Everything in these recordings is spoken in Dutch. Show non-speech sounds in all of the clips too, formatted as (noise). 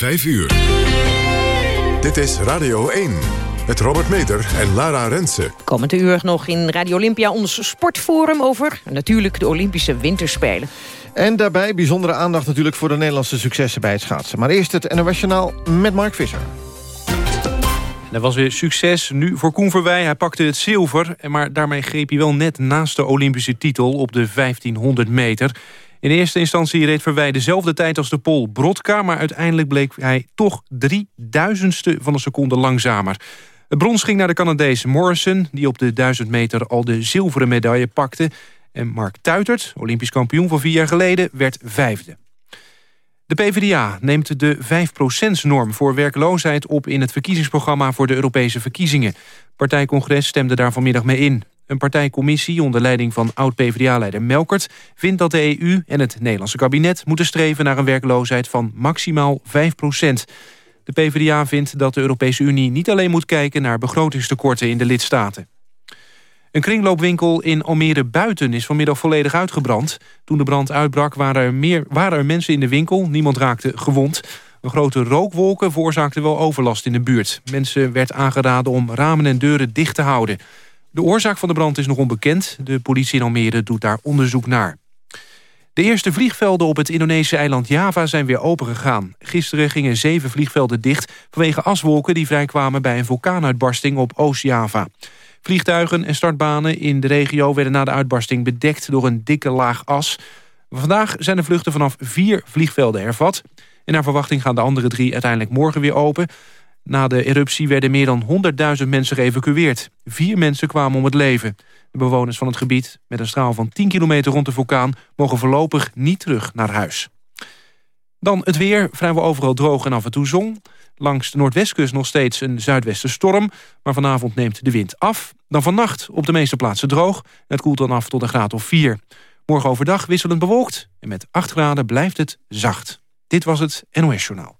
5 uur. Dit is Radio 1. Met Robert Meter en Lara Rensen. Komend uur nog in Radio Olympia ons sportforum over natuurlijk de Olympische Winterspelen. En daarbij bijzondere aandacht natuurlijk voor de Nederlandse successen bij het schaatsen. Maar eerst het NOS Journaal met Mark Visser. Dat was weer succes nu voor Koen Verwij. Hij pakte het zilver, maar daarmee greep hij wel net naast de Olympische titel op de 1500 meter. In eerste instantie reed Verwij dezelfde tijd als de Pool Brodka... maar uiteindelijk bleek hij toch drie duizendste van een seconde langzamer. Het brons ging naar de Canadese Morrison... die op de 1000 meter al de zilveren medaille pakte. En Mark Tuitert, olympisch kampioen van vier jaar geleden, werd vijfde. De PvdA neemt de 5%-norm voor werkloosheid op... in het verkiezingsprogramma voor de Europese verkiezingen. Partijcongres stemde daar vanmiddag mee in. Een partijcommissie onder leiding van oud-PVDA-leider Melkert... vindt dat de EU en het Nederlandse kabinet moeten streven... naar een werkloosheid van maximaal 5% De PvdA vindt dat de Europese Unie niet alleen moet kijken... naar begrotingstekorten in de lidstaten. Een kringloopwinkel in Almere Buiten is vanmiddag volledig uitgebrand. Toen de brand uitbrak waren er, meer, waren er mensen in de winkel. Niemand raakte gewond. Een grote rookwolken veroorzaakte wel overlast in de buurt. Mensen werd aangeraden om ramen en deuren dicht te houden. De oorzaak van de brand is nog onbekend. De politie in Almere doet daar onderzoek naar. De eerste vliegvelden op het Indonesische eiland Java zijn weer opengegaan. Gisteren gingen zeven vliegvelden dicht vanwege aswolken die vrijkwamen bij een vulkaanuitbarsting op Oost-Java. Vliegtuigen en startbanen in de regio werden na de uitbarsting bedekt door een dikke laag as. Vandaag zijn de vluchten vanaf vier vliegvelden hervat. En naar verwachting gaan de andere drie uiteindelijk morgen weer open. Na de eruptie werden meer dan 100.000 mensen geëvacueerd. Vier mensen kwamen om het leven. De bewoners van het gebied, met een straal van 10 kilometer rond de vulkaan... mogen voorlopig niet terug naar huis. Dan het weer, vrijwel overal droog en af en toe zon. Langs de noordwestkust nog steeds een zuidwestenstorm... maar vanavond neemt de wind af. Dan vannacht op de meeste plaatsen droog. Het koelt dan af tot een graad of 4. Morgen overdag wisselend bewolkt en met 8 graden blijft het zacht. Dit was het NOS Journaal.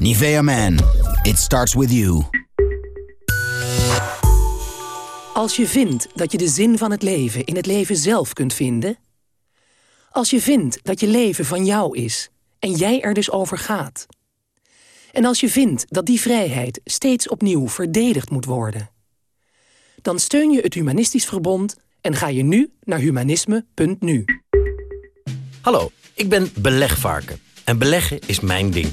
Nivea Man, it starts with you. Als je vindt dat je de zin van het leven in het leven zelf kunt vinden... als je vindt dat je leven van jou is en jij er dus over gaat... en als je vindt dat die vrijheid steeds opnieuw verdedigd moet worden... dan steun je het Humanistisch Verbond en ga je nu naar humanisme.nu. Hallo, ik ben belegvarken en beleggen is mijn ding.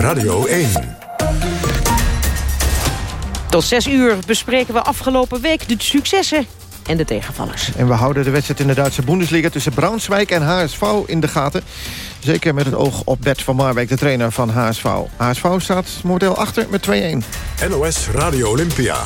Radio 1. Tot zes uur bespreken we afgelopen week de successen en de tegenvallers. En we houden de wedstrijd in de Duitse Bundesliga... tussen Braunschweig en HSV in de gaten. Zeker met het oog op Bert van Marwijk, de trainer van HSV. HSV staat momenteel achter met 2-1. NOS Radio Olympia.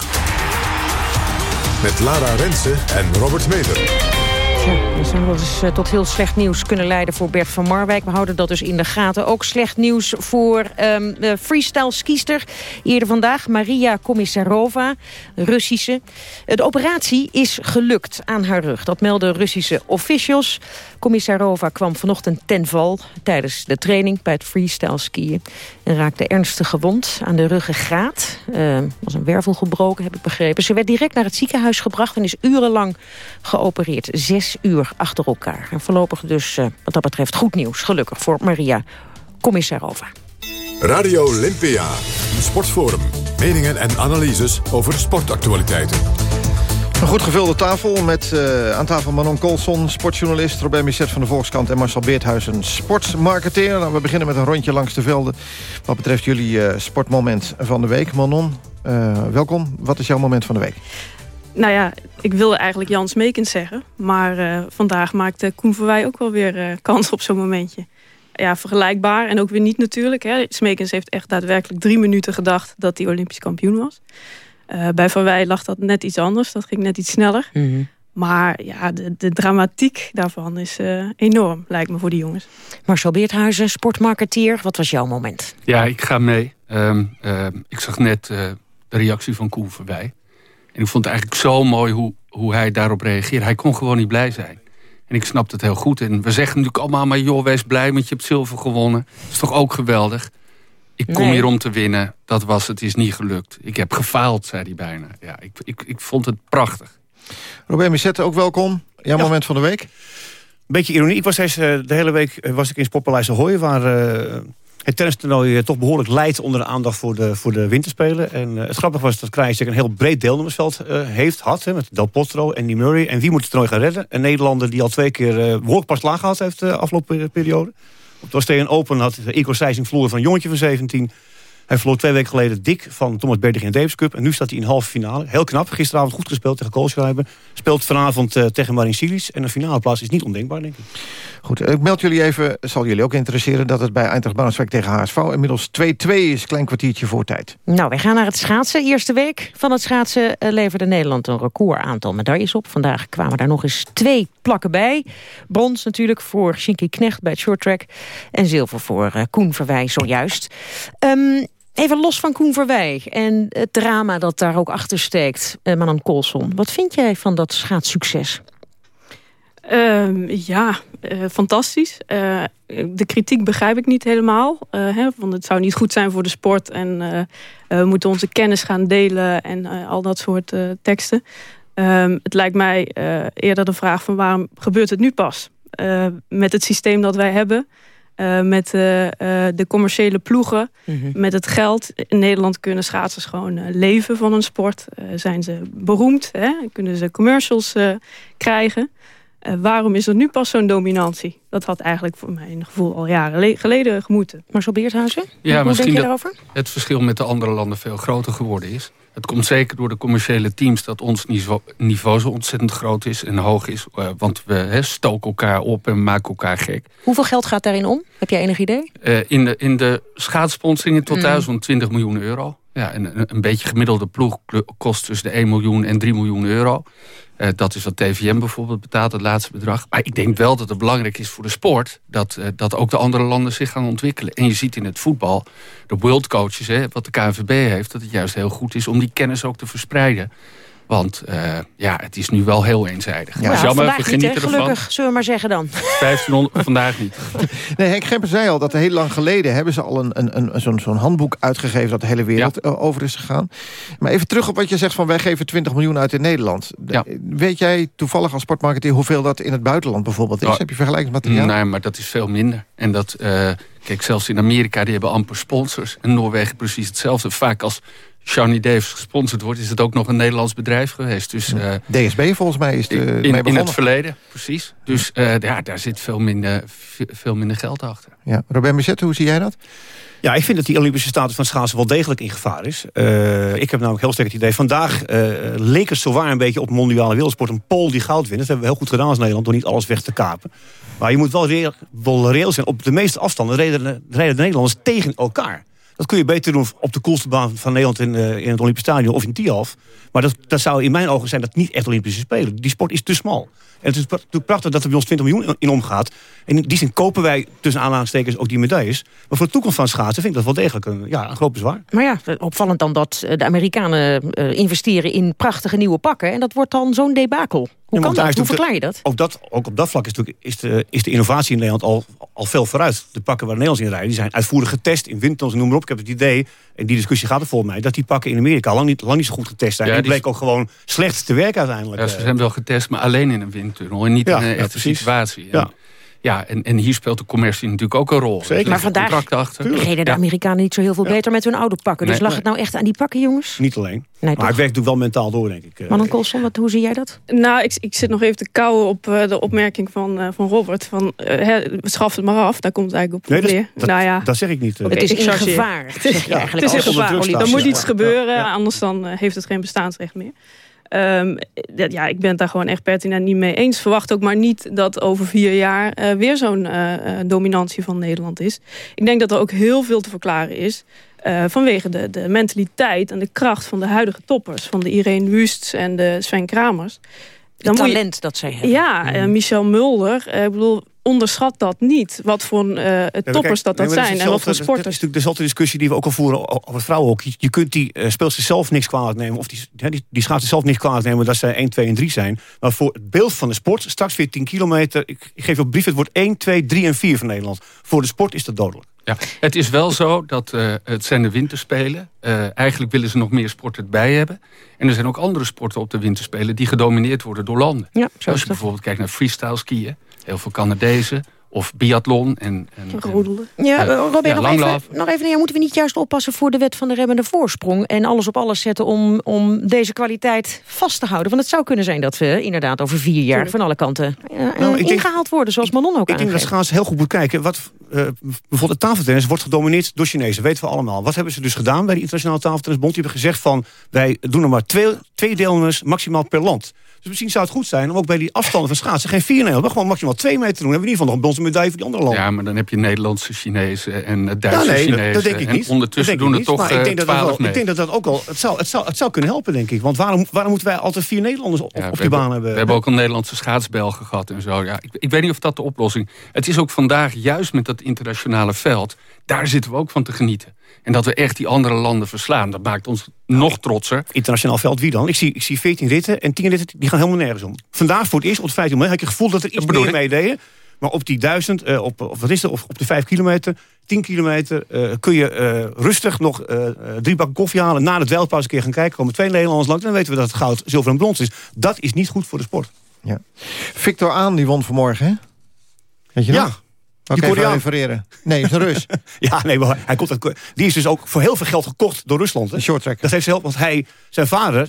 Met Lara Rensen en Robert Meter. Ja, dat zou wel eens uh, tot heel slecht nieuws kunnen leiden voor Bert van Marwijk. We houden dat dus in de gaten. Ook slecht nieuws voor um, de freestyle skiester. Eerder vandaag Maria Komissarova, Russische. De operatie is gelukt aan haar rug. Dat melden Russische officials. Komissarova kwam vanochtend ten val tijdens de training bij het freestyle skiën. En raakte ernstig gewond aan de ruggengraat. Uh, was een wervel gebroken, heb ik begrepen. Ze werd direct naar het ziekenhuis gebracht en is urenlang geopereerd. Zes uur achter elkaar. En voorlopig dus uh, wat dat betreft goed nieuws. Gelukkig voor Maria Komissarova. Radio Olympia. Sportforum. Meningen en analyses over sportactualiteiten. Een goed gevulde tafel met uh, aan tafel Manon Colson, sportjournalist... Robert Misset van de Volkskant en Marcel Beerthuizen, sportmarketeer. Nou, we beginnen met een rondje langs de velden. Wat betreft jullie uh, sportmoment van de week. Manon, uh, welkom. Wat is jouw moment van de week? Nou ja, ik wilde eigenlijk Jan Smekens zeggen. Maar vandaag maakte Koen Verwij ook wel weer kans op zo'n momentje. Ja, vergelijkbaar en ook weer niet natuurlijk. Hè. Smekens heeft echt daadwerkelijk drie minuten gedacht... dat hij Olympisch kampioen was. Uh, bij Van Wij lag dat net iets anders. Dat ging net iets sneller. Mhm. Maar ja, de, de, dramatiek daarvan is uh, enorm, lijkt me voor die jongens. Marcel Beerthuizen, sportmarketeer. Wat was jouw moment? Ja, ik ga mee. Um, uh, ik zag net uh, de reactie van Koen voorbij. En ik vond het eigenlijk zo mooi hoe, hoe hij daarop reageerde. Hij kon gewoon niet blij zijn. En ik snap het heel goed. En we zeggen natuurlijk allemaal, maar joh, wees blij, want je hebt zilver gewonnen. Dat is toch ook geweldig? Ik kom hier om te winnen. Dat was het, is niet gelukt. Ik heb gefaald, zei hij bijna. Ja, ik, ik, ik vond het prachtig. Robert Misette, ook welkom. Jouw moment van de week? Beetje ironie. Ik was deze, de hele week eh, was ik in Sportpaleis Ahoy... waar uh, het tennistoernooi toch behoorlijk leidt onder de aandacht voor de, voor de winterspelen. En uh, het grappige was dat Krijstek een heel breed deelnemersveld uh, heeft, had. Met Del Potro en Die Murray. En wie moet het toernooi gaan redden? Een Nederlander die al twee keer uh, pas laag gehad heeft de afgelopen periode. Op de Australian Open had Igor Sijsing verloren van een jongetje van 17. Hij verloor twee weken geleden dik van Thomas Berdych in de Davis Cup. En nu staat hij in de halve finale. Heel knap. Gisteravond goed gespeeld tegen Koolschrijver. Speelt vanavond uh, tegen Marin Cilic. En een finale plaats is niet ondenkbaar, denk ik. Goed, ik meld jullie even, zal jullie ook interesseren... dat het bij Eintracht Braunschweig tegen HSV inmiddels 2-2 is. Klein kwartiertje voor tijd. Nou, wij gaan naar het schaatsen. Eerste week van het schaatsen uh, leverde Nederland een record aantal medailles op. Vandaag kwamen daar nog eens twee plakken bij. Brons natuurlijk voor Shinky Knecht bij het shorttrack. En zilver voor uh, Koen Verwij zojuist. Um, Even los van Koen Verwij en het drama dat daar ook achter steekt, eh, Manon Colson. Wat vind jij van dat schaatssucces? Uh, ja, uh, fantastisch. Uh, de kritiek begrijp ik niet helemaal. Uh, hè, want het zou niet goed zijn voor de sport. En we moeten onze kennis gaan delen en al dat soort teksten. Ehm, het lijkt mij eerder de vraag van waarom gebeurt het nu pas? met het systeem dat wij hebben... Uh, met uh, uh, de commerciële ploegen, mm -hmm. met het geld. In Nederland kunnen schaatsers gewoon leven van een sport. zijn ze beroemd, hè? kunnen ze commercials krijgen. Waarom is er nu pas zo'n dominantie? Dat had eigenlijk voor mijn gevoel al jaren geleden gemoeten. Marcel Beershuizen, ja, hoe misschien denk je daarover? Het verschil met de andere landen veel groter geworden is. Het komt zeker door de commerciële teams dat ons niveau, niveau zo ontzettend groot is en hoog is. Uh, want we he, stoken elkaar op en maken elkaar gek. Hoeveel geld gaat daarin om? Heb jij enig idee? Uh, in, de, in de schaatssponsoring tot thuis mm. 20 miljoen euro. Ja, en een, een beetje gemiddelde ploeg kost tussen de 1 miljoen en 3 miljoen euro. Uh, dat is wat TVM bijvoorbeeld betaalt, het laatste bedrag. Maar ik denk wel dat het belangrijk is voor de sport... dat, uh, dat ook de andere landen zich gaan ontwikkelen. En je ziet in het voetbal, de world coaches, hè, wat de KNVB heeft... dat het juist heel goed is om die kennis ook te verspreiden. Want uh, ja, het is nu wel heel eenzijdig. Ja, maar jammer, we genieten ervan. Gelukkig, zullen we maar zeggen dan. (laughs) 1500, vandaag niet. (laughs) Nee, Henk Gemper zei al dat heel lang geleden... hebben ze al een, een, een, zo'n zo'n handboek uitgegeven... dat de hele wereld ja. over is gegaan. Maar even terug op wat je zegt van... wij geven 20 miljoen uit in Nederland. Ja. Weet jij toevallig als sportmarketeer... hoeveel dat in het buitenland bijvoorbeeld is? Oh, Heb je vergelijkingsmateriaal? Nee, maar dat is veel minder. En dat... Uh, kijk, zelfs in Amerika, die hebben amper sponsors. En Noorwegen precies hetzelfde. Vaak als Johnny Davis gesponsord wordt... is het ook nog een Nederlands bedrijf geweest. Dus, uh, DSB volgens mij is de, in, in het verleden, precies. Dus uh, ja, daar zit veel minder, veel minder geld achter. Ja. Robert Michette, hoe zie jij dat? Ja, ik vind dat die Olympische status van schaatsen wel degelijk in gevaar is. Uh, ik heb namelijk heel sterk het idee... vandaag uh, leek het zowaar een beetje op mondiale wereldsport... een Pool die goud wint. Dat hebben we heel goed gedaan als Nederland... door niet alles weg te kapen. Maar je moet wel reëel, wel reëel zijn. Op de meeste afstanden rijden de Nederlanders tegen elkaar. Dat kun je beter doen op de coolste baan van Nederland in, uh, in het Olympisch Stadion of in Tialf. Maar dat, dat zou in mijn ogen zijn dat niet echt Olympische Spelen. Die sport is te smal. En het is natuurlijk prachtig dat er bij ons 20 miljoen in omgaat. En in die zin kopen wij tussen aanhalingstekens ook die medailles. Maar voor de toekomst van schaatsen vind ik dat wel degelijk een, ja, een groot bezwaar. Maar ja, opvallend dan dat de Amerikanen uh, investeren in prachtige nieuwe pakken. En dat wordt dan zo'n debakel. Hoe, kan dat? Hoe verklaar je dat? Ook, dat? ook op dat vlak is, is, de, is de innovatie in Nederland al, al veel vooruit. De pakken waar Nederlands in rijden, die zijn uitvoerig getest in windtunnels, noem maar op. Ik heb het idee, en die discussie gaat er volgens mij... dat die pakken in Amerika lang niet, lang niet zo goed getest zijn. Ja, die bleek ook gewoon slecht te werken uiteindelijk. Ja, ze zijn wel getest, maar alleen in een windtunnel en niet ja, in een echte situatie. Ja. Ja, en, en hier speelt de commercie natuurlijk ook een rol. Zeker. Maar vandaag reden de Ja. Amerikanen niet zo heel veel beter met hun oude pakken. Dus Nee, lag nee. het nou echt aan die pakken, jongens? Niet alleen. Nee, maar het werkt natuurlijk wel mentaal door, denk ik. Eh, Manon Colson, wat, hoe zie jij dat? Nou, ik, ik zit nog even te kauwen op eh, de opmerking van, eh, van Robert. Van, hè, schaf het maar af, daar komt het eigenlijk op Nee, dat, neer. dat, nou ja, dat zeg ik niet. het is in gevaar, zeg je Het is- eigenlijk. Het is in gevaar. Er moet iets gebeuren, anders dan heeft het geen bestaansrecht meer. Ehm, dat- ja, ik ben het daar gewoon echt pertinent niet mee eens. Verwacht ook maar niet dat over vier jaar eh, weer zo'n eh, eh, dominantie van Nederland is. Ik denk dat er ook heel veel te verklaren is. vanwege de, de mentaliteit en de kracht van de huidige toppers. Van de Irene Wüsts en de Sven Kramers. Het je- talent dat zij hebben. ja, eh, Michel Mulder. ik bedoel, onderschat dat niet. Wat voor eh, maar toppers kijk, dat dat nee, zijn. En wat voor Dat sporters. is natuurlijk dezelfde discussie die we ook al voeren over het vrouwenhockey. Je kunt die uh, speelsters zelf niks kwalijk nemen. Of die, hè, die, die schaatsen zelf niks kwalijk nemen dat ze 1, 2 en 3 zijn. Maar voor het beeld van de sport, straks weer 10 kilometer. Ik, ik geef op brief het woord 1, 2, 3 en 4 van Nederland. Voor de sport is dat dodelijk. Ja, het is wel zo dat eh, het zijn de winterspelen. Eh, eigenlijk willen ze nog meer sport erbij hebben. En er zijn ook andere sporten op de winterspelen... die gedomineerd worden door landen. Ja, zo Als je bijvoorbeeld kijkt naar freestyle skiën... heel veel Canadezen of biathlon en, en, Rodelen. Ja, Robert, ja, nog, even, nog even, ja, moeten we niet juist oppassen voor de wet van de remmende voorsprong... en alles op alles zetten om, om deze kwaliteit vast te houden? Want het zou kunnen zijn dat we inderdaad over vier jaar... Van alle kanten eh, Nou, denk- ingehaald worden, zoals Manon ook Ik denk dat schaatsen heel goed moet kijken. Wat, eh, bijvoorbeeld het tafeltennis wordt gedomineerd door Chinezen. weten we allemaal. Wat hebben ze dus gedaan bij de Internationale Tafeltennisbond? Die hebben gezegd van, wij doen er maar twee, twee deelnemers maximaal per land. Dus misschien zou het goed zijn om ook bij die afstanden van schaatsen... geen vier maar gewoon maximaal twee meter te doen. Dan hebben we in ieder geval nog een medaille voor die andere landen. Ja, maar dan heb je Nederlandse Chinezen en eh, Duitse Ja, nee, dat, Chinezen. dat denk ik en niet. ondertussen Dat denk doen ik er toch maar ik denk, eh, dat dat twaalf wel, mee. ik denk dat dat ook al... Het zou, het, zou, het zou kunnen helpen, denk ik. Want waarom, waarom moeten wij altijd vier Nederlanders op, Ja, op die baan hebben? We hebben ook een Nederlandse schaatsbelgen gehad en zo. Ja, ik, ik weet niet of dat de oplossing... Het is ook vandaag juist met dat internationale veld... daar zitten we ook van te genieten. En dat we echt die andere landen verslaan. Dat maakt ons nog trotser. Internationaal veld, wie dan? Ik zie, ik zie 14 ritten en 10 ritten, die gaan helemaal nergens om. Vandaag voor het eerst op de 15 mei had ik het gevoel dat er iets meer ik. meededen. Maar op die 1000, eh, op, of wat is het, of op de 5 kilometer, 10 kilometer... eh, kun je eh, rustig nog drie bakken koffie halen... na de dweilpauze een keer gaan kijken. komen twee Nederlanders langs... en dan weten we dat het goud, zilver en brons is. Dat is niet goed voor de sport. Ja. Victor Aan, die won vanmorgen, hè? Weet je Ja, nog? die Oké, even Koreaan. refereren. Nee, is een Rus. (laughs) Ja, nee, maar hij komt uit, die is dus ook voor heel veel geld gekocht door Rusland. Hè? Een shorttracker. Dat heeft ze heel, want hij, zijn vader,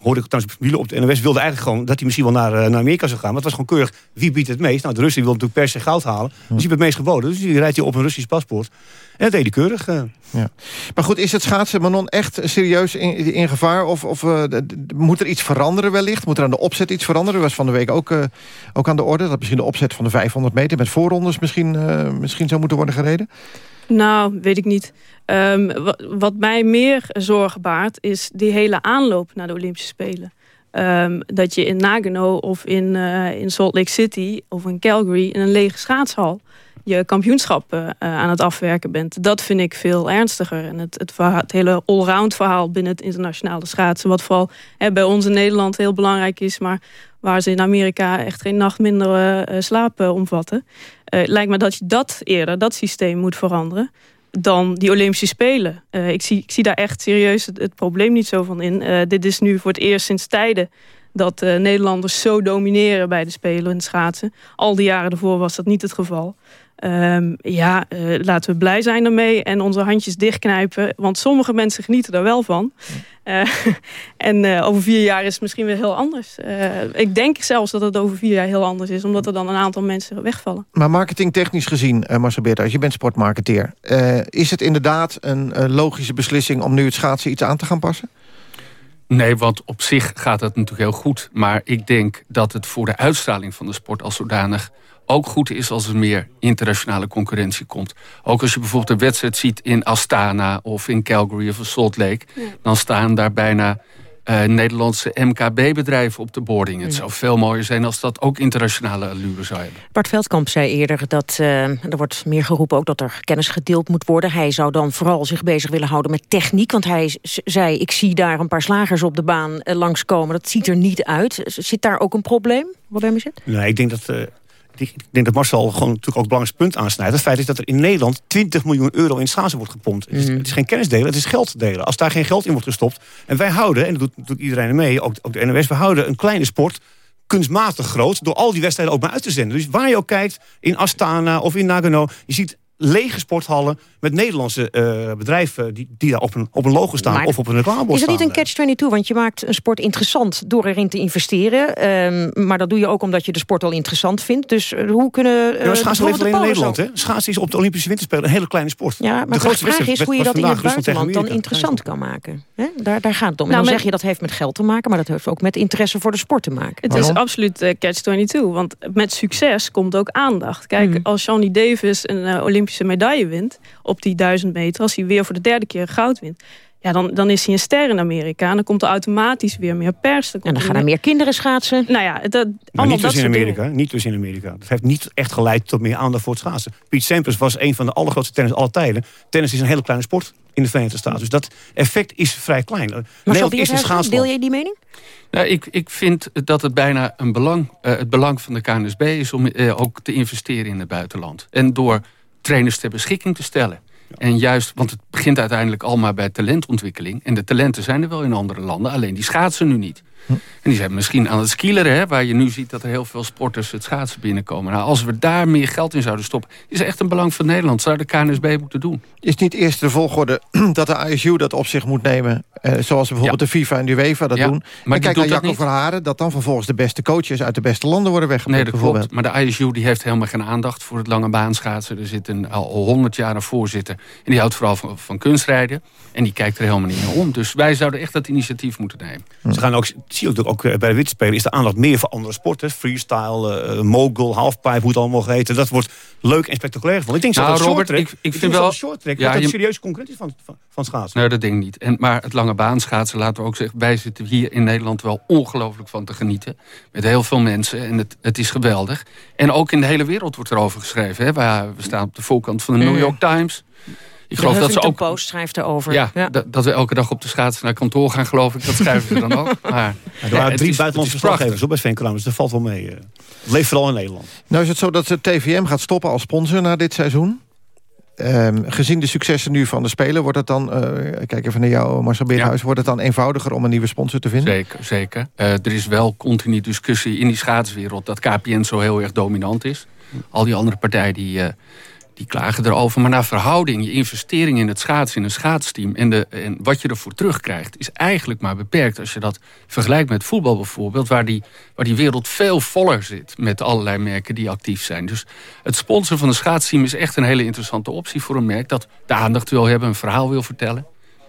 hoorde ik trouwens wielen op de NOS, wilde eigenlijk gewoon dat hij misschien wel naar, eh, naar Amerika zou gaan. Maar het was gewoon keurig, wie biedt het meest? Nou, de Russen wilden natuurlijk per se goud halen. Dus die hebben het meest geboden. Dus die rijdt hij op een Russisch paspoort. En dat deed hij keurig. eh. Ja. Maar goed, is het schaatsen, Manon, echt serieus in, in gevaar? Of, of eh, moet er iets veranderen wellicht? Moet er aan de opzet iets veranderen? was van de week ook, ook aan de orde. Dat misschien de opzet van de 500 meter met voorrondes misschien, misschien zou moeten worden gereden? Nou, weet ik niet. Ehm, wa- wat mij meer zorgen baart, is die hele aanloop naar de Olympische Spelen. Ehm, dat je in Nagano of in, eh, in Salt Lake City of in Calgary in een lege schaatshal je kampioenschap eh, eh, aan het afwerken bent. Dat vind ik veel ernstiger. En het, het, hele allround verhaal binnen het internationale schaatsen... wat vooral hè, bij ons in Nederland heel belangrijk is... maar waar ze in Amerika echt geen nacht minder eh, slaap omvatten. Lijkt me dat je dat eerder, dat systeem moet veranderen dan die Olympische Spelen. Ik, zie, ik zie daar echt serieus het, probleem niet zo van in. Dit is nu voor het eerst sinds tijden dat Nederlanders zo domineren bij de Spelen het schaatsen. Al die jaren ervoor was dat niet het geval. Ehm, ja, eh, laten we blij zijn ermee en onze handjes dichtknijpen. Want sommige mensen genieten er wel van. Eh, (laughs) en eh, over vier jaar is het misschien weer heel anders. Eh, ik denk zelfs dat het over vier jaar heel anders is. Omdat er dan een aantal mensen wegvallen. Maar marketingtechnisch gezien, uh, Marcel Beerthuis, je bent sportmarketeer. Uh, is het inderdaad een uh, logische beslissing om nu het schaatsen iets aan te gaan passen? Nee, want op zich gaat het natuurlijk heel goed. Maar ik denk dat het voor de uitstraling van de sport als zodanig ook goed is als er meer internationale concurrentie komt. Ook als je bijvoorbeeld een wedstrijd ziet in Astana of in Calgary of in Salt Lake... Ja. dan staan daar bijna uh, Nederlandse MKB-bedrijven op de boarding. Het zou veel mooier zijn als dat ook internationale allure zou hebben. Bart Veldkamp zei eerder dat uh, er wordt meer geroepen ook dat er kennis gedeeld moet worden. Hij zou dan vooral zich bezig willen houden met techniek. Want hij zei, ik zie daar een paar slagers op de baan uh, langskomen. Dat ziet er niet uit. Zit daar ook een probleem? Wat ben je Nee, ik denk dat... Ik denk dat Marcel gewoon natuurlijk ook een belangrijk punt aansnijdt. Het feit is dat er in Nederland 20 miljoen euro in schaatsen wordt gepompt. Mm. Het, is, het, is, geen kennis delen, het is geld delen. Als daar geen geld in wordt gestopt. En wij houden, en dat doet, doet iedereen mee, ook, ook de NOS, we houden een kleine sport kunstmatig groot... door al die wedstrijden ook maar uit te zenden. Dus waar je ook kijkt, in Astana of in Nagano... je ziet lege sporthallen met Nederlandse uh, bedrijven... Die, die daar op een, op een logo staan Maar of op een reclamebord Is dat niet een catch-22? Want je maakt een sport interessant door erin te investeren. Ehm, maar dat doe je ook omdat je de sport al interessant vindt. Dus eh, hoe kunnen... Ja, maar schaatsen leeft alleen in Nederland. Hè? Schaatsen is op de Olympische Winterspelen een hele kleine sport. Ja, maar de, grootste vraag is hoe je dat in het tegen buitenland dan interessant kan maken. Hè? Daar, daar gaat het om. En Nou, dan met- zeg je dat heeft met geld te maken... maar dat heeft ook met interesse voor de sport te maken. Het is absoluut eh, catch-22. Want met succes komt ook aandacht. Kijk, Mhm. als Johnny Davis een eh, Olympische medaille wint... op die duizend meter, als hij weer voor de derde keer goud wint... Ja, dan, dan is hij een ster in Amerika. En dan komt er automatisch weer meer pers. En dan gaan er meer kinderen schaatsen. Nou ja, dat, Maar allemaal niet dat dus in Amerika. dingen. Niet dus in Amerika. Dat heeft niet echt geleid tot meer aandacht voor het schaatsen. Piet Sampras was een van de allergrootste tennis aller tijden. Tennis is een hele kleine sport in de Verenigde Staten. Dus dat effect is vrij klein. Nederland is een deel jij die mening? Nou, ik, ik vind dat het bijna een belang, eh, het belang van de KNSB is om eh, ook te investeren in het buitenland. En door trainers ter beschikking te stellen. En juist, want het begint uiteindelijk allemaal bij talentontwikkeling. En de talenten zijn er wel in andere landen, alleen die schaatsen nu niet. En die zijn misschien aan het skileren, hè, waar je nu ziet dat er heel veel sporters het schaatsen binnenkomen. Nou, als we daar meer geld in zouden stoppen, is echt een belang van Nederland. Zou de KNSB moeten doen. Is niet eerst de volgorde (clears throat) dat de ISU dat op zich moet nemen... Eh, zoals bijvoorbeeld de FIFA en de UEFA dat Ja, doen. maar en kijk naar dat Jacco. Verharen... dat dan vervolgens de beste coaches uit de beste landen worden Nee, weggepikt. dat bijvoorbeeld. klopt. Maar de ISU die heeft helemaal geen aandacht voor het lange baanschaatsen. Er zit een, al honderd jaar een voorzitter. En die houdt vooral van, van kunstrijden. En die kijkt er helemaal niet naar om. Dus wij zouden echt dat initiatief moeten nemen. Ze gaan ook, zie je ook, ook eh, bij de Winterspelen is de aandacht meer voor andere sporten. Freestyle, eh, mogul, halfpipe, hoe het allemaal heet. Dat wordt leuk en spectaculair van. Ik denk Nou, dat Robert, shorttrack- ik- ik vind wel- dat shorttrack, Ja, je- een serieuze concurrentie van, van, van schaatsen. Nee, dat denk ik niet. En, maar het lange baanschaatsen, laten we ook zeggen... wij zitten hier in Nederland wel ongelooflijk van te genieten. Met heel veel mensen. En het, het is geweldig. En ook in de hele wereld wordt erover geschreven. Hè. We staan op de voorkant van de New Mm. York Times. Ik geloof de dat ze ook... Post schrijft erover. Ja, Dat, dat we elke dag op de schaatsen naar kantoor gaan, geloof ik. Dat schrijven ze dan ook. (laughs) Maar, Ja, er ja, waren drie is- buitenlandse verslaggevers op bij Sven Kramer, dus dat valt wel mee. eh. Het leeft vooral in Nederland. Nou is het zo dat de TVM gaat stoppen als sponsor na dit seizoen. Ehm, gezien de successen nu van de Spelen... wordt het dan, eh, kijk even naar jou Marcel Beerhuis... wordt het dan eenvoudiger om een nieuwe sponsor te vinden? Zeker, zeker. Eh, er is wel continu discussie in die schaatswereld... dat KPN zo heel erg dominant is. Al die andere partijen die, eh, die klagen erover. Maar naar verhouding, je investering in het schaatsen... in een schaatsteam en, de, en wat je ervoor terugkrijgt... is eigenlijk maar beperkt als je dat vergelijkt met voetbal bijvoorbeeld... waar die, waar die wereld veel voller zit met allerlei merken die actief zijn. Dus het sponsoren van een schaatsteam is echt een hele interessante optie voor een merk... dat de aandacht wil hebben, een verhaal wil vertellen.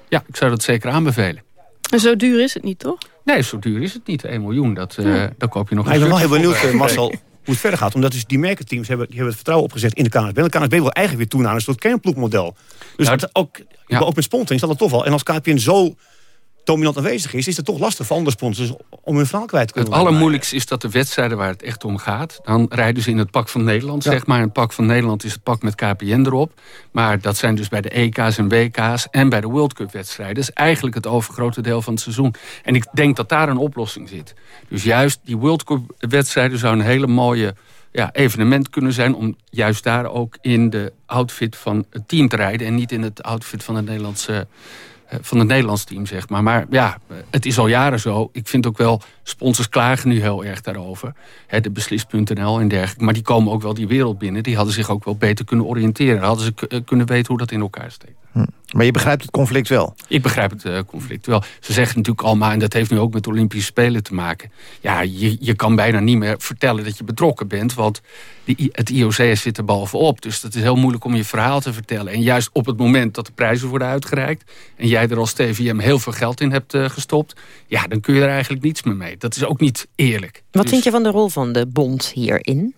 Ja, ik zou dat zeker aanbevelen. En zo duur is het niet, toch? Nee, zo duur is het niet. 1 miljoen, dat, eh Ja. daar koop je nog Maar ik ben wel heel benieuwd, eh, Marcel, (laughs) hoe het verder gaat. Omdat dus die merkenteams hebben, die hebben het vertrouwen opgezet in de KNSB. En de KNSB wil eigenlijk weer toe naar een soort kernploegmodel. Dus Nou, ook, ook met sponsoring zal het toch wel. En als KPN zo dominant aanwezig is... is het toch lastig voor andere sponsors om hun verhaal kwijt te Het kunnen. allermoeilijkste is dat de wedstrijden waar het echt om gaat... dan rijden ze in het pak van Nederland, zeg maar. Het pak van Nederland is het pak met KPN erop. Maar dat zijn dus bij de EK's en WK's en bij de World Cup wedstrijden. Dat is eigenlijk het overgrote deel van het seizoen. En ik denk dat daar een oplossing zit. Dus juist die World Cup wedstrijden zou een hele mooie ja, evenement kunnen zijn... om juist daar ook in de outfit van het team te rijden... en niet in het outfit van het Nederlandse van het Nederlands team, zeg maar. Maar ja, eh, het is al jaren zo. Ik vind ook wel, sponsors klagen nu heel erg daarover. Hè, de Beslis.nl en dergelijke. Maar die komen ook wel die wereld binnen. Die hadden zich ook wel beter kunnen oriënteren. Hadden ze eh, kunnen weten hoe dat in elkaar steekt. Maar je begrijpt het conflict wel? Ik begrijp het eh, conflict wel. Ze zeggen natuurlijk allemaal, en dat heeft nu ook met de Olympische Spelen te maken. Ja, je, je kan bijna niet meer vertellen dat je betrokken bent. Want die, het IOC zit er bovenop. Dus dat is heel moeilijk om je verhaal te vertellen. En juist op het moment dat de prijzen worden uitgereikt... en jij er als TVM heel veel geld in hebt eh, gestopt... ja, dan kun je er eigenlijk niets meer mee. Dat is ook niet eerlijk. Wat Dus- vind je van de rol van de bond hierin?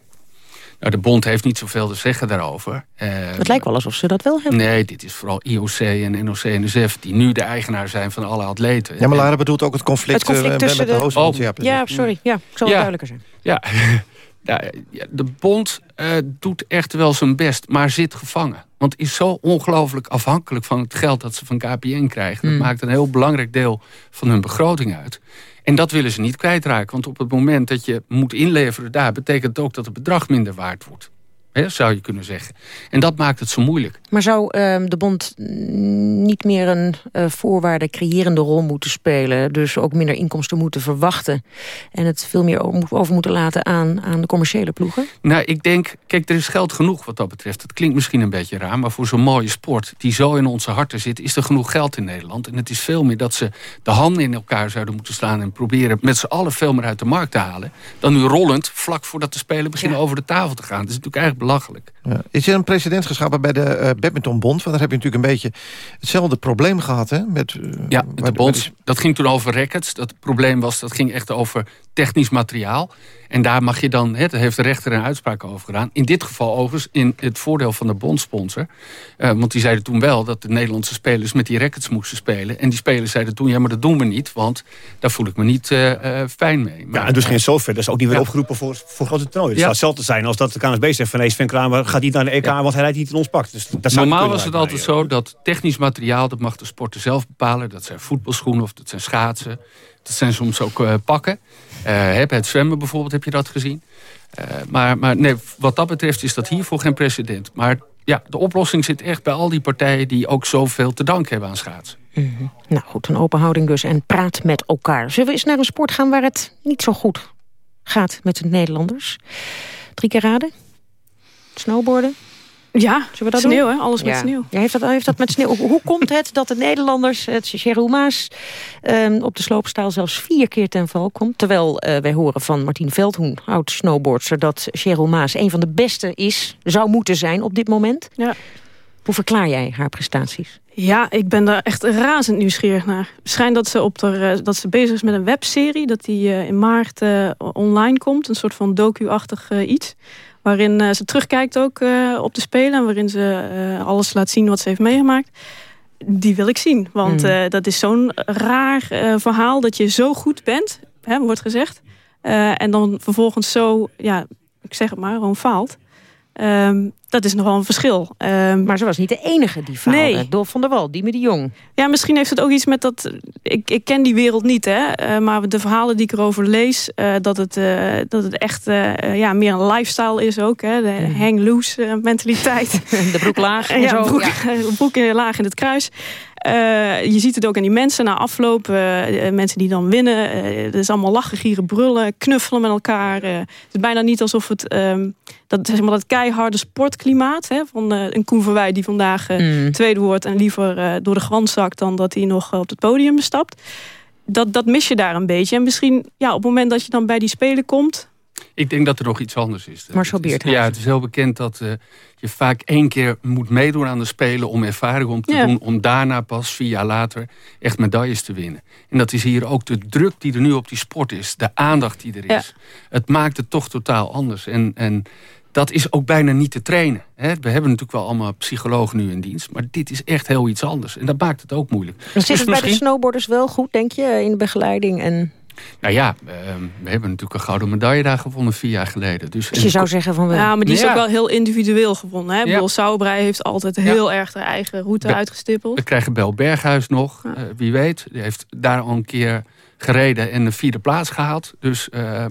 Nou, de bond heeft niet zoveel te zeggen daarover. Eh, Het lijkt wel alsof ze dat wel hebben. Nee, dit is vooral IOC en NOC-NSF... die nu de eigenaar zijn van alle atleten. Ja, maar Lara bedoelt ook het conflict, Het conflict eh, tussen met de, de-. Oh. Ja, sorry. Ja, ik zal Ja. het duidelijker zijn. Ja, (laughs) ja, ja, de bond eh, doet echt wel zijn best, maar zit gevangen. Want is zo ongelooflijk afhankelijk van het geld dat ze van KPN krijgen. Dat Hmm. maakt een heel belangrijk deel van hun begroting uit. En dat willen ze niet kwijtraken. Want op het moment dat je moet inleveren daar... betekent het ook dat het bedrag minder waard wordt. Hè, zou je kunnen zeggen. En dat maakt het zo moeilijk. Maar zou ehm, de bond niet meer een uh, voorwaarde creërende rol moeten spelen? Dus ook minder inkomsten moeten verwachten? En het veel meer over moeten laten aan, aan de commerciële ploegen? Nou, ik denk, kijk, er is geld genoeg wat dat betreft. Het klinkt misschien een beetje raar, maar voor zo'n mooie sport... die zo in onze harten zit, is er genoeg geld in Nederland. En het is veel meer dat ze de handen in elkaar zouden moeten slaan... en proberen met z'n allen veel meer uit de markt te halen... dan nu rollend, vlak voordat de spelen beginnen over de tafel te gaan. Dat is natuurlijk eigenlijk belachelijk. Ja. Is er een precedent geschapen bij de uh, badmintonbond? Want daar heb je natuurlijk een beetje hetzelfde probleem gehad. Hè? Met, uh, ja, met de bond. Dat ging toen over rackets. Dat probleem was, dat ging echt over technisch materiaal. En daar mag je dan, daar heeft de rechter een uitspraak over gedaan. In dit geval overigens in het voordeel van de bondsponsor. Uh, want die zeiden toen wel dat de Nederlandse spelers met die rackets moesten spelen. En die spelers zeiden toen, ja maar dat doen we niet. Want daar voel ik me niet uh, uh, fijn mee. Maar, ja, en dus geen zover. Dat is ook niet weer ja. opgeroepen voor, voor grote toernooien. Het ja. zou hetzelfde zijn als dat de KNSB zegt van nee, Sven Kramer gaat niet naar de EK, ja. want hij rijdt niet in ons pak. Dus dat Normaal was het altijd zo dat technisch materiaal, dat mag de sporter zelf bepalen. Dat zijn voetbalschoenen of dat zijn schaatsen. Dat zijn soms ook uh, pakken. Bij het zwemmen bijvoorbeeld heb je dat gezien. Uh, maar, maar nee, wat dat betreft is dat hiervoor geen precedent. Maar ja, de oplossing zit echt bij al die partijen... die ook zoveel te danken hebben aan schaatsen. Mm -hmm. Nou goed, een open houding dus en praat met elkaar. Zullen we eens naar een sport gaan waar het niet zo goed gaat met de Nederlanders? Drie keer raden? Snowboarden? Ja, Zullen we dat sneeuw, doen? hè? Alles met sneeuw. Ja, heeft, dat, heeft dat met sneeuw. Hoe komt het dat de Nederlanders, het Cheryl Maas... Um, op de sloopstaal zelfs vier keer ten val komt? Terwijl uh, wij horen van Martien Veldhoen, oud snowboardster... dat Cheryl Maas een van de beste is, zou moeten zijn op dit moment. Ja. Hoe verklaar jij haar prestaties? Ja, ik ben daar echt razend nieuwsgierig naar. Schijnt dat ze, op de, dat ze bezig is met een webserie... dat die uh, in maart uh, online komt. Een soort van docu-achtig uh, iets... Waarin uh, ze terugkijkt ook uh, op de Spelen. En waarin ze uh, alles laat zien wat ze heeft meegemaakt. Die wil ik zien. Want mm. dat is zo'n raar verhaal dat je zo goed bent. Hè, wordt gezegd. en dan vervolgens zo, ja, ik zeg het maar, gewoon faalt. Um, dat is nogal een verschil. Um, maar ze was niet de enige die faalde. Nee. Dolf van der Wal, die met de Jong. Ja, misschien heeft het ook iets met dat... Ik, ik ken die wereld niet, hè. Uh, maar de verhalen die ik erover lees... Uh, dat, het, uh, dat het echt ja, meer een lifestyle is ook. Hè. De mm. hang-loose mentaliteit. (laughs) de broek laag en (laughs) ja, zo. Broek, ja. (laughs) broek laag in het kruis. Uh, je ziet het ook aan die mensen na afloop. Uh, mensen die dan winnen. Uh, het is allemaal lachen, gieren, brullen, knuffelen met elkaar. het is bijna niet alsof het... Um, dat, zeg maar, dat keiharde sportklimaat hè, van een Koen Verwij die vandaag mm. tweede wordt... en liever door de grond zakt dan dat hij nog op het podium stapt. Dat, dat mis je daar een beetje. En misschien ja, op het moment dat je dan bij die Spelen komt... Ik denk dat er nog iets anders is. Marcel Beerthuis. Ja, het is heel bekend dat uh, je vaak één keer moet meedoen aan de Spelen... om ervaring om te ja. doen, om daarna pas vier jaar later echt medailles te winnen. En dat is hier ook de druk die er nu op die sport is. De aandacht die er is. Ja. Het maakt het toch totaal anders. En, en dat is ook bijna niet te trainen. Hè? We hebben natuurlijk wel allemaal psychologen nu in dienst... maar dit is echt heel iets anders. En dat maakt het ook moeilijk. Dus, dus het misschien... bij de snowboarders wel goed, denk je, in de begeleiding... en nou ja, uh, we hebben natuurlijk een gouden medaille daar gewonnen vier jaar geleden. Dus, dus je zou zeggen van wel. Ja, maar die is ja. ook wel heel individueel gewonnen. Hè? Ja. Sauerbrei heeft altijd heel ja. erg haar eigen route Be uitgestippeld. We krijgen Bel Berghuis nog, ja. uh, wie weet. Die heeft daar al een keer gereden en de vierde plaats gehaald. Dus uh,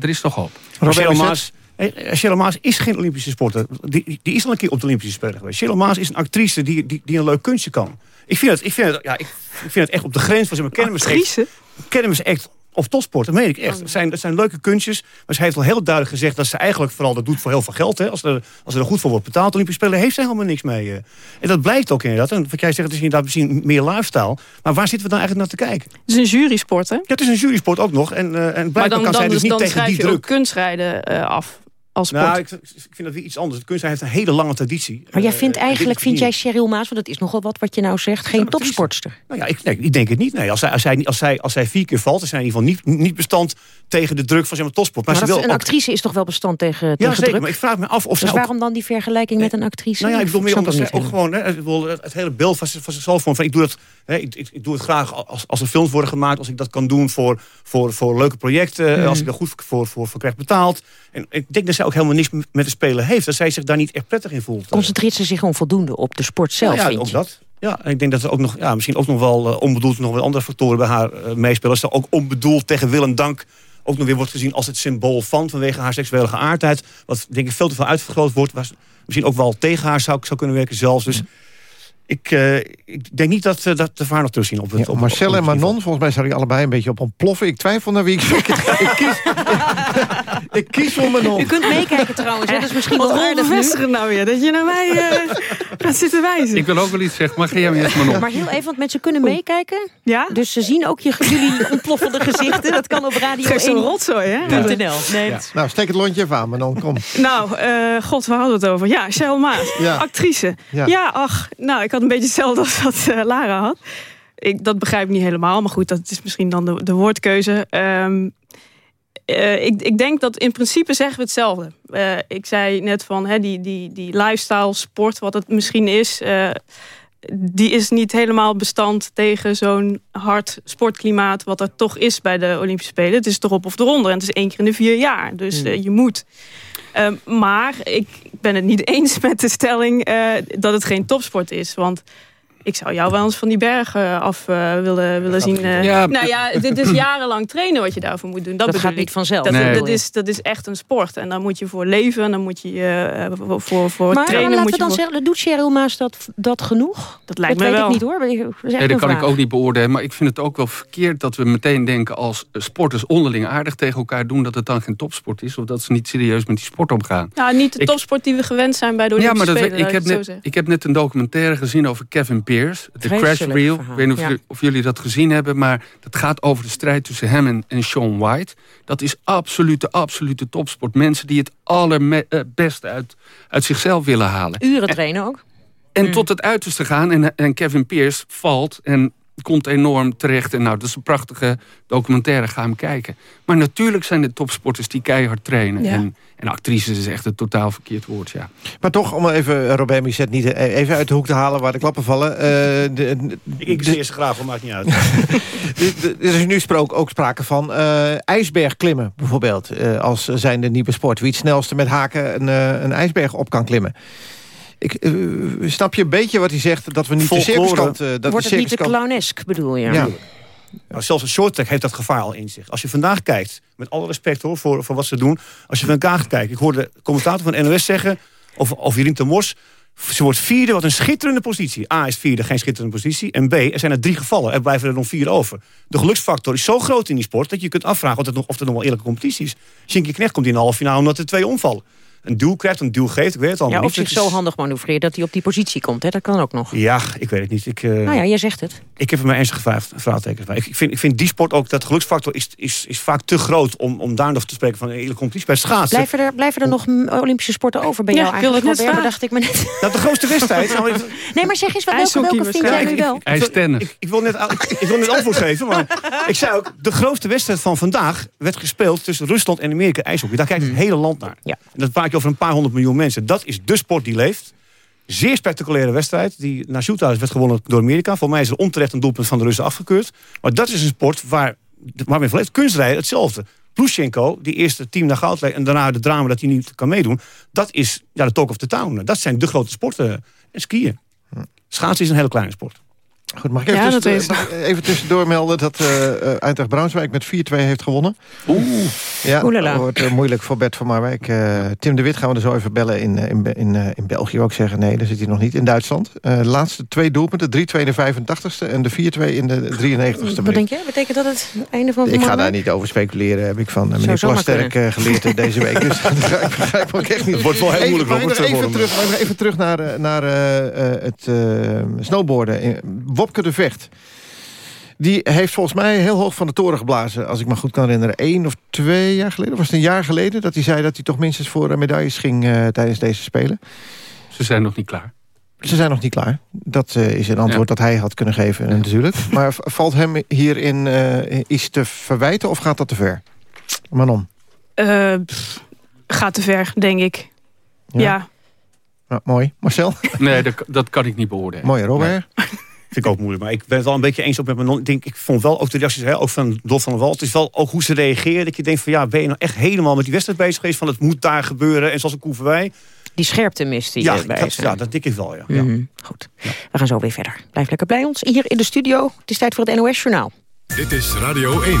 er is nog hoop. Robert Maas, Cheryl Maas is geen Olympische sporter. Die, die is al een keer op de Olympische Spelen geweest. Cheryl Maas is een actrice die, die, die een leuk kunstje kan. Ik vind het, ik vind het, ja, ik vind het echt op de grens van zijn Actrice? Kennemis echt of topsport, dat meen ik echt. Het zijn, het zijn leuke kunstjes. Maar ze heeft al heel duidelijk gezegd dat ze eigenlijk vooral dat doet voor heel veel geld. Hè. Als, er, als er goed voor wordt betaald, Olympische Spelen, heeft ze helemaal niks mee. Uh. En dat blijkt ook inderdaad. En wat jij zegt, het is inderdaad misschien meer lifestyle. Maar waar zitten we dan eigenlijk naar te kijken? Het is een jurysport, hè? Ja, het is een jurysport ook nog. En, uh, en blijkbaar kan zij dus niet tegen die druk. kunstrijden uh, af als sport. Nou, ik, ik, vind dat weer iets anders. De kunst heeft een hele lange traditie. Maar jij vindt eigenlijk, vind jij Cheryl Maas, want dat is nogal wat wat je nou zegt, geen topsportster? Nou ja, ik, nee, ik denk het niet. Nee, als, zij, als, zij, als, zij, als zij vier keer valt, is zij in ieder geval niet, niet bestand tegen de druk van zeg maar, topsport. Maar, maar dat, een actrice is toch wel bestand tegen, ja, tegen zeker, druk? maar ik vraag me af of dus waarom dan die vergelijking met een actrice? Nou ja, ik bedoel meer omdat zij ook gewoon hè, het hele beeld van, van zichzelf van, van ik doe het, hè, ik, ik, ik, doe het graag als, als er films worden gemaakt, als ik dat kan doen voor, voor, voor leuke projecten, mm. als ik er goed voor, voor, voor krijg betaald. En ik denk dat zij ook helemaal niks met de spelen heeft. Dat zij zich daar niet echt prettig in voelt. Concentreert ze zich onvoldoende op de sport zelf, ja, ja ook dat. Ja, en ik denk dat er ook nog, ja, misschien ook nog wel uh, onbedoeld nog wel andere factoren bij haar uh, meespelen. Als ze ook onbedoeld tegen wil en dank ook nog weer wordt gezien als het symbool van... vanwege haar seksuele geaardheid. Wat denk ik veel te veel uitvergroot wordt. Was misschien ook wel tegen haar zou, zou kunnen werken zelfs. Dus ik, uh, ik denk niet dat, uh, dat de vaar nog terugzien op het ja, Marcel op, en Manon, volgens mij zijn die allebei een beetje op ontploffen. Ik twijfel naar wie ik (laughs) ik, kies, ik kies voor Manon. U kunt meekijken trouwens, hè? dat is misschien Wat wel aardig bevestigen nou weer, dat je naar mij uh, (laughs) gaat zitten wijzen. Ik wil ook wel iets zeggen, maar ga jij maar eerst Manon. Maar heel even, want mensen kunnen meekijken. Ja? Dus ze zien ook je, jullie (laughs) ontploffende gezichten. Dat kan op radio Geef zo'n rotzooi, hè? .nl. Nee, ja. Nou, steek het lontje even aan, Manon, kom. Nou, god, waar hadden we het over? Ja, Cheryl Maas, ja. actrice. Ja. ja, ach, nou, ik had een beetje hetzelfde als wat uh, Lara had. Ik, dat begrijp ik niet helemaal, maar goed, dat is misschien dan de, de woordkeuze. Um, uh, ik, ik, denk dat in principe zeggen we hetzelfde. Uh, ik zei net van hè, die, die, die lifestyle sport, wat het misschien is, die is niet helemaal bestand tegen zo'n hard sportklimaat, wat er toch is bij de Olympische Spelen. Het is toch op of eronder en het is één keer in de vier jaar. Dus mm. je moet. Uh, maar ik ben het niet eens met de stelling uh, dat het geen topsport is. Want ik zou jou wel eens van die bergen af uh, willen, willen zien. Ja, nou ja, dit is jarenlang trainen wat je daarvoor moet doen. Dat, dat gaat niet vanzelf. Dat, nee. dat, is, dat is echt een sport. En daar moet je voor leven. En dan moet je uh, voor, voor maar, trainen. Maar laten moet we dan voor... zeggen, doet Cheryl Maas dat, dat genoeg? Dat lijkt dat me weet wel. ik niet hoor. Dat, nee, dat kan vraag. ik ook niet beoordelen. Maar ik vind het ook wel verkeerd dat we meteen denken... als sporters onderling aardig tegen elkaar doen... dat het dan geen topsport is. Of dat ze niet serieus met die sport omgaan. Ja, niet de topsport die we gewend zijn bij de Olympische ja, maar dat, Spelen. Ik heb, net, ik heb net een documentaire gezien over Kevin De Crash Reel. Ik weet niet of, ja. jullie, of, jullie, dat gezien hebben, maar dat gaat over de strijd tussen hem en, en Sean White. Dat is absolute, absolute topsport. Mensen die het allerbeste uit, uit zichzelf willen halen. Uren trainen ook. En mm. tot het uiterste gaan. En, en Kevin Pearce valt en komt enorm terecht. En nou, dat is een prachtige documentaire. Ga hem kijken. Maar natuurlijk zijn er topsporters die keihard trainen. Ja. En, en actrices is echt een totaal verkeerd woord, ja. Maar toch, om even Robert Misset niet even uit de hoek te halen... waar de klappen vallen. Uh, de, de, ik zie eerst graag, maakt niet uit. (laughs) er is nu sprook, ook sprake van uh, ijsbergklimmen, bijvoorbeeld. Uh, als zijnde nieuwe sport. Wie het snelste met haken een, een ijsberg op kan klimmen. Ik, uh, snap je een beetje wat hij zegt? Dat we niet Folklore. de circuskant... Uh, dat Wordt de het niet te clownesk, bedoel je? Ja. Nou, zelfs een shorttrack heeft dat gevaar al in zich. Als je vandaag kijkt, met alle respect hoor, voor, voor wat ze doen. Als je vandaag kijkt, ik hoorde de commentator van NOS zeggen... of, of Jerien de Mos, ze wordt vierde, wat een schitterende positie. A is vierde, geen schitterende positie. En B, er zijn er drie gevallen, er blijven er nog vier over. De geluksfactor is zo groot in die sport... dat je kunt afvragen of het nog, of er nog wel eerlijke competitie is. Shinky Knecht komt in de halve finale omdat er twee omvallen een duel krijgt, een duel geeft. Ik weet het allemaal ja, of zich zo handig manoeuvreert dat hij op die positie komt. Hè? Dat kan ook nog. Ja, ik weet het niet. Ik, uh, nou ja, jij zegt het. Ik heb er maar ernstige vraagtekens bij. Ik vind, ik vind die sport ook, dat geluksfactor is, is, is vaak te groot... om, om daar nog te spreken van een hele competitie. Bij schaatsen... Blijven er, blijven er nog Olympische sporten over bij ja, jou ik wil eigenlijk? het net dacht ik me net. Nou, de grootste wedstrijd... Nou, (laughs) nee, maar zeg eens, welke, welke vind jij nu wel? IJstennis. Ik, ik, wil net, ik, wil net antwoord geven, maar (laughs) ik zei ook... de grootste wedstrijd van vandaag werd gespeeld tussen Rusland en Amerika ijshockey. Daar kijkt het hele land naar. Ja. En dat over een paar honderd miljoen mensen. Dat is de sport die leeft. Zeer spectaculaire wedstrijd. Die naar shootouts werd gewonnen door Amerika. Voor mij is er onterecht een doelpunt van de Russen afgekeurd. Maar dat is een sport waar, waar men verleeft. Kunstrijden, hetzelfde. Plushenko, die eerste team naar goud en daarna de drama dat hij niet kan meedoen. Dat is ja, de talk of the town. Dat zijn de grote sporten. En skiën. Schaatsen is een hele kleine sport. Goed, mag ik even, Ja, tussen, dat is- mag ik even tussendoor melden dat uh, uh, Eintracht Braunschweig met 4-2 heeft gewonnen. Oeh. Ja, Oelala. dat wordt eh, moeilijk voor Bert van Marwijk. Eh, Tim de Wit gaan we er zo even bellen in, eh, in, in, eh, in België ook zeggen. Nee, daar zit hij nog niet. In Duitsland. Eh, de laatste twee doelpunten. 3-2 in de 85ste en de 4-2 in de 93ste. Wat denk je? Betekent dat het einde van Ik ga daar niet over speculeren, heb ik van eh, meneer Plasterk eh, geleerd eh, deze week. Dus (laughs) dat begrijp- ik echt niet. Het wordt wel heel moeilijk, Even, even, terug, even terug naar, eh, naar eh, eh, het eh, snowboarden. In- Wopke de Vecht. Die heeft volgens mij heel hoog van de toren geblazen... als ik me goed kan herinneren. Eén of twee jaar geleden, of was het een jaar geleden... dat hij zei dat hij toch minstens voor eh, medailles ging eh, tijdens deze Spelen. Ze zijn nog niet klaar. Ze zijn nog niet klaar. Dat eh, is een antwoord dat hij had kunnen geven natuurlijk. (laughs) Maar valt hem hierin eh, iets te verwijten of gaat dat te ver? Manon. Eh, pff, gaat te ver, denk ik. Ja. Ja. Ja, mooi. Marcel? Nee, (laughs) dat, dat kan ik niet beoordelen. Mooi, Robert? (laughs) Vind ik ook moeilijk. Maar ik ben het wel een beetje eens op met mijn... Ik, denk, ik vond wel ook de reacties hè, ook van Dolf van der Wal. Het is wel ook hoe ze reageren. Dat je denkt van ja, ben je nou echt helemaal met die wedstrijd bezig geweest? Van het moet daar gebeuren. En zoals een Koeverwij. Die scherpte mist die Ja, erbij dat, is. ja, dat denk ik wel. Ja. ja. Mhm, Goed. We gaan zo weer verder. Blijf lekker bij ons. Hier in de studio. Het is tijd voor het NOS Journaal. Dit is Radio 1.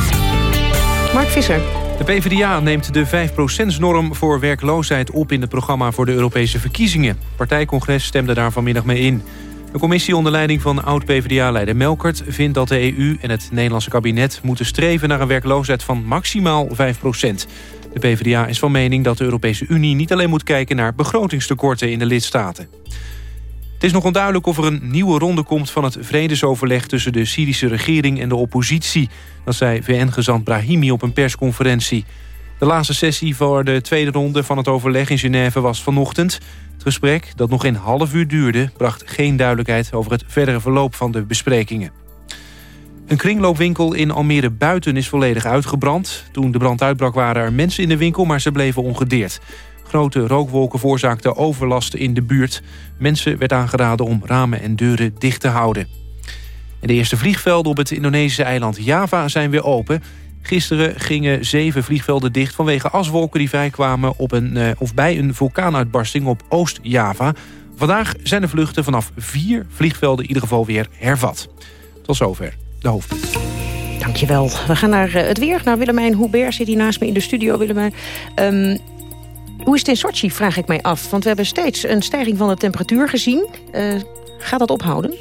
Mark Visser. De PvdA neemt de 5%-norm voor werkloosheid op in het programma voor de Europese verkiezingen. Het partijcongres stemde daar vanmiddag mee in. De commissie onder leiding van oud-PVDA-leider Melkert vindt dat de EU en het Nederlandse kabinet moeten streven naar een werkloosheid van maximaal 5%. De PvdA is van mening dat de Europese Unie niet alleen moet kijken naar begrotingstekorten in de lidstaten. Het is nog onduidelijk of er een nieuwe ronde komt van het vredesoverleg tussen de Syrische regering en de oppositie. Dat zei VN-gezant Brahimi op een persconferentie. De laatste sessie voor de tweede ronde van het overleg in Genève was vanochtend. Het gesprek, dat nog een half uur duurde, bracht geen duidelijkheid over het verdere verloop van de besprekingen. Een kringloopwinkel in Almere Buiten is volledig uitgebrand. Toen de brand uitbrak waren er mensen in de winkel, maar ze bleven ongedeerd. Grote rookwolken veroorzaakten overlast in de buurt. Mensen werd aangeraden om ramen en deuren dicht te houden. En de eerste vliegvelden op het Indonesische eiland Java zijn weer open. Gisteren gingen zeven vliegvelden dicht vanwege aswolken die vrijkwamen op een, uh, of bij een vulkaanuitbarsting op Oost-Java. Vandaag zijn de vluchten vanaf vier vliegvelden in ieder geval weer hervat. Tot zover de hoofdpunten. Dankjewel. We gaan naar uh, het weer, naar Willemijn Hubert. Zit hier naast me in de studio, Willemijn. Um, hoe is het in Sochi, vraag ik mij af. Want we hebben steeds een stijging van de temperatuur gezien. Uh, gaat dat ophouden?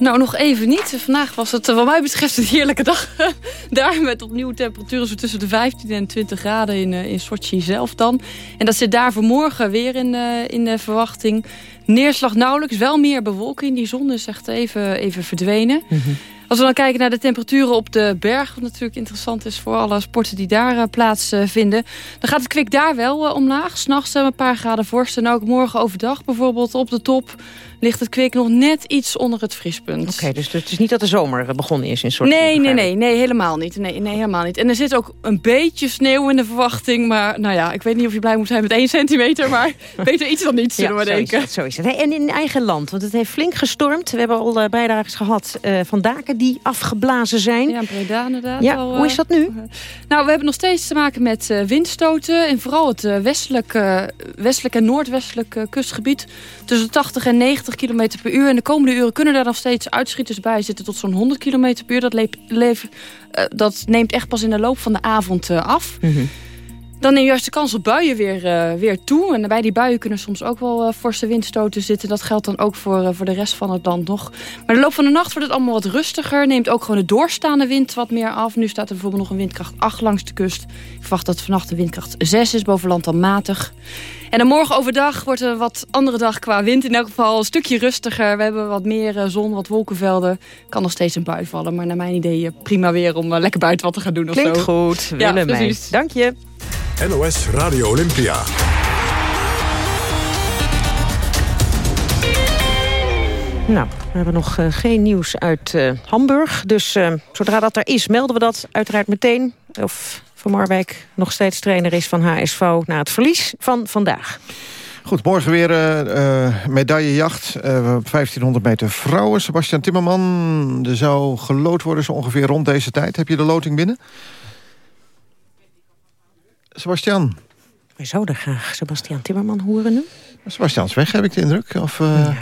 Nou, nog even niet. Vandaag was het wat mij betreft een heerlijke dag. (laughs) daar met opnieuw temperaturen zo tussen de 15 en 20 graden in, uh, in Sochi zelf dan. En dat zit daar voor morgen weer in, uh, in de verwachting. Neerslag nauwelijks, wel meer bewolking. Die zon is echt even, even verdwenen. Mm -hmm. Als we dan kijken naar de temperaturen op de berg... wat natuurlijk interessant is voor alle sporten die daar uh, plaatsvinden... dan gaat het kwik daar wel uh, omlaag. S'nachts een paar graden vorst. En ook morgen overdag bijvoorbeeld op de top... ligt het kwik nog net iets onder het vriespunt. Oké, okay, dus het is niet dat de zomer begonnen is in soort Nee, nee, nee, nee, helemaal niet. Nee, nee, helemaal niet. En er zit ook een beetje sneeuw in de verwachting. Maar nou ja, ik weet niet of je blij moet zijn met één centimeter... maar (laughs) beter iets dan niets, zullen ja, we zo denken. Is het, zo is het. Hey, en in eigen land, want het heeft flink gestormd. We hebben al uh, bijdrages gehad uh, van daken die afgeblazen zijn. Ja, Breda inderdaad. Ja, al, hoe is dat nu? Nou, we hebben nog steeds te maken met windstoten. En vooral het uh, westelijk, westelijk en noordwestelijk kustgebied. Tussen 80 en 90 km per uur. En de komende uren kunnen daar nog steeds uitschieters bij zitten tot zo'n 100 km per uur. Dat, leef, leef, dat neemt echt pas in de loop van de avond af. Mm -hmm. Dan neemt juist de kans op buien weer, uh, weer toe. En bij die buien kunnen soms ook wel uh, forse windstoten zitten. Dat geldt dan ook voor, uh, voor de rest van het land nog. Maar de loop van de nacht wordt het allemaal wat rustiger. Neemt ook gewoon de doorstaande wind wat meer af. Nu staat er bijvoorbeeld nog een windkracht 8 langs de kust. Ik verwacht dat vannacht de windkracht 6 is. Boven land dan matig. En dan morgen overdag wordt er wat andere dag qua wind. In elk geval een stukje rustiger. We hebben wat meer zon, wat wolkenvelden. Kan nog steeds een bui vallen. Maar naar mijn idee prima weer om lekker buiten wat te gaan doen. Klinkt of zo. goed. Willemijn. Ja, Dank je. NOS Radio Olympia. Nou, we hebben nog uh, geen nieuws uit uh, Hamburg. Dus uh, zodra dat er is, melden we dat uiteraard meteen. Of Van Marwijk nog steeds trainer is van HSV... na het verlies van vandaag. Goed, morgen weer uh, medaillejacht. Uh, 1500 meter vrouwen. Sebastian Timmerman, er zou gelood worden zo ongeveer rond deze tijd. Heb je de loting binnen? Sebastian. Wij zouden graag Sebastian Timmerman horen nu. Sebastian is weg, heb ik de indruk. Of uh, ja.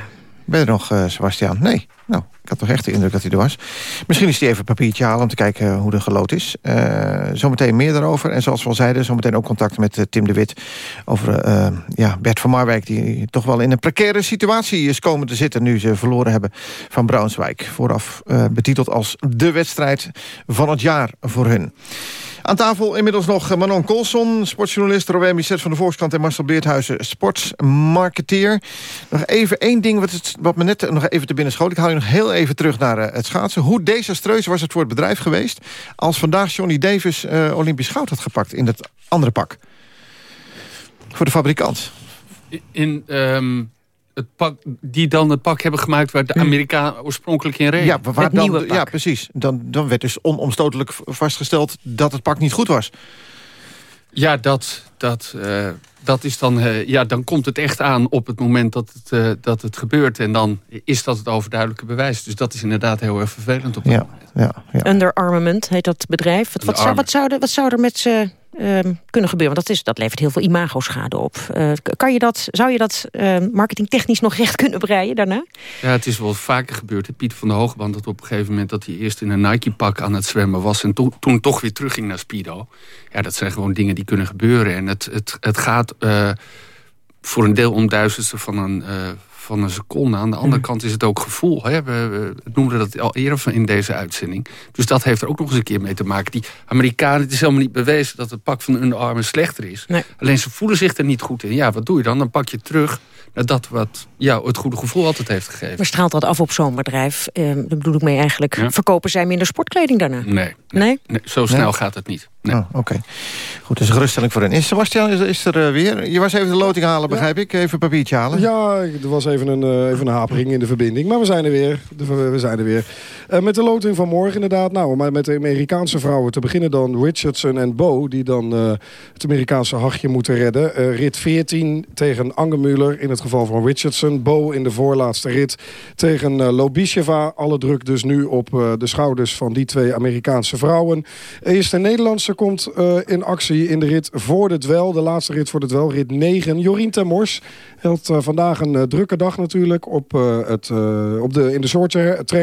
ben je er nog, uh, Sebastian? Nee. Nou, ik had toch echt de indruk dat hij er was. Misschien is hij even een papiertje halen om te kijken hoe de geloot is. Uh, zometeen meer daarover. En zoals we al zeiden, zometeen ook contact met Tim de Wit... over ja, Bert van Marwijk, die toch wel in een precaire situatie is komen te zitten... nu ze verloren hebben van Braunschweig. Vooraf betiteld als de wedstrijd van het jaar voor hun. Aan tafel inmiddels nog Manon Colson, sportjournalist... Robert Misset van de Volkskrant en Marcel Beerthuizen, sportsmarketeer. Nog even één ding wat, het, wat me net nog even te binnen schoot. Ik haal je nog heel even terug naar uh, het schaatsen. Hoe desastreus was het voor het bedrijf geweest... als vandaag Johnny Davis uh, Olympisch goud had gepakt in dat andere pak? Voor de fabrikant. In... Um het pak, die dan het pak hebben gemaakt... waar de Amerikaan oorspronkelijk in reed. Ja, waar dan, ja precies. Dan, dan werd dus onomstotelijk vastgesteld dat het pak niet goed was. Ja, dat, dat, uh, dat is dan, uh, ja, dan komt het echt aan op het moment dat het, uh, dat het gebeurt. En dan is dat het overduidelijke bewijs. Dus dat is inderdaad heel erg vervelend op dat ja, moment. Ja, ja. Under Armament heet dat bedrijf. Wat, wat, zou, wat, zou, er, wat zou er met ze ehm, kunnen gebeuren? Want dat, is, dat levert heel veel imagoschade op. Uh, kan je dat, zou je dat uh, marketingtechnisch nog recht kunnen breien daarna? Ja, het is wel vaker gebeurd. Pieter van der Hoogband dat op een gegeven moment... dat hij eerst in een Nike-pak aan het zwemmen was... en to toen toch weer terugging naar Speedo. Ja, dat zijn gewoon dingen die kunnen gebeuren. En het, het, het gaat uh, voor een deel om duizendste van een, van een seconde. Aan de andere mm. kant is het ook gevoel. Hè? We, we, noemden dat al eerder in deze uitzending. Dus dat heeft er ook nog eens een keer mee te maken. Die Amerikanen, het is helemaal niet bewezen dat het pak van hun armen slechter is. Alleen ze voelen zich er niet goed in. Ja, wat doe je dan? Dan pak je terug naar dat wat jou het goede gevoel altijd heeft gegeven. Maar straalt dat af op zo'n bedrijf? Eh, daar bedoel ik mee eigenlijk. Verkopen zij minder sportkleding daarna? Nee. nee, nee? zo snel gaat het niet. Nee. Oh, Oké. Goed, dus een geruststelling voor hen. Is Sebastian is, is er uh, weer? Je was even de loting halen, begrijp ik? Even een papiertje halen? Ja, er was even een, uh, even een hapering in de verbinding. Maar we zijn er weer. we zijn er weer. Uh, met de loting van morgen inderdaad. Nou, maar met de Amerikaanse vrouwen te beginnen dan Richardson en Bo... die dan het Amerikaanse hachje moeten redden. rit 14 tegen Angemuller in het geval van Richardson. Bo in de voorlaatste rit tegen uh, Lobisheva. Alle druk dus nu op de schouders van die twee Amerikaanse vrouwen. Eerste Nederlandse komt in actie in de rit voor de dwel. De laatste rit voor de dwel, rit 9. Jorien Temors had uh, vandaag een uh, drukke dag natuurlijk op, het, op de, in de short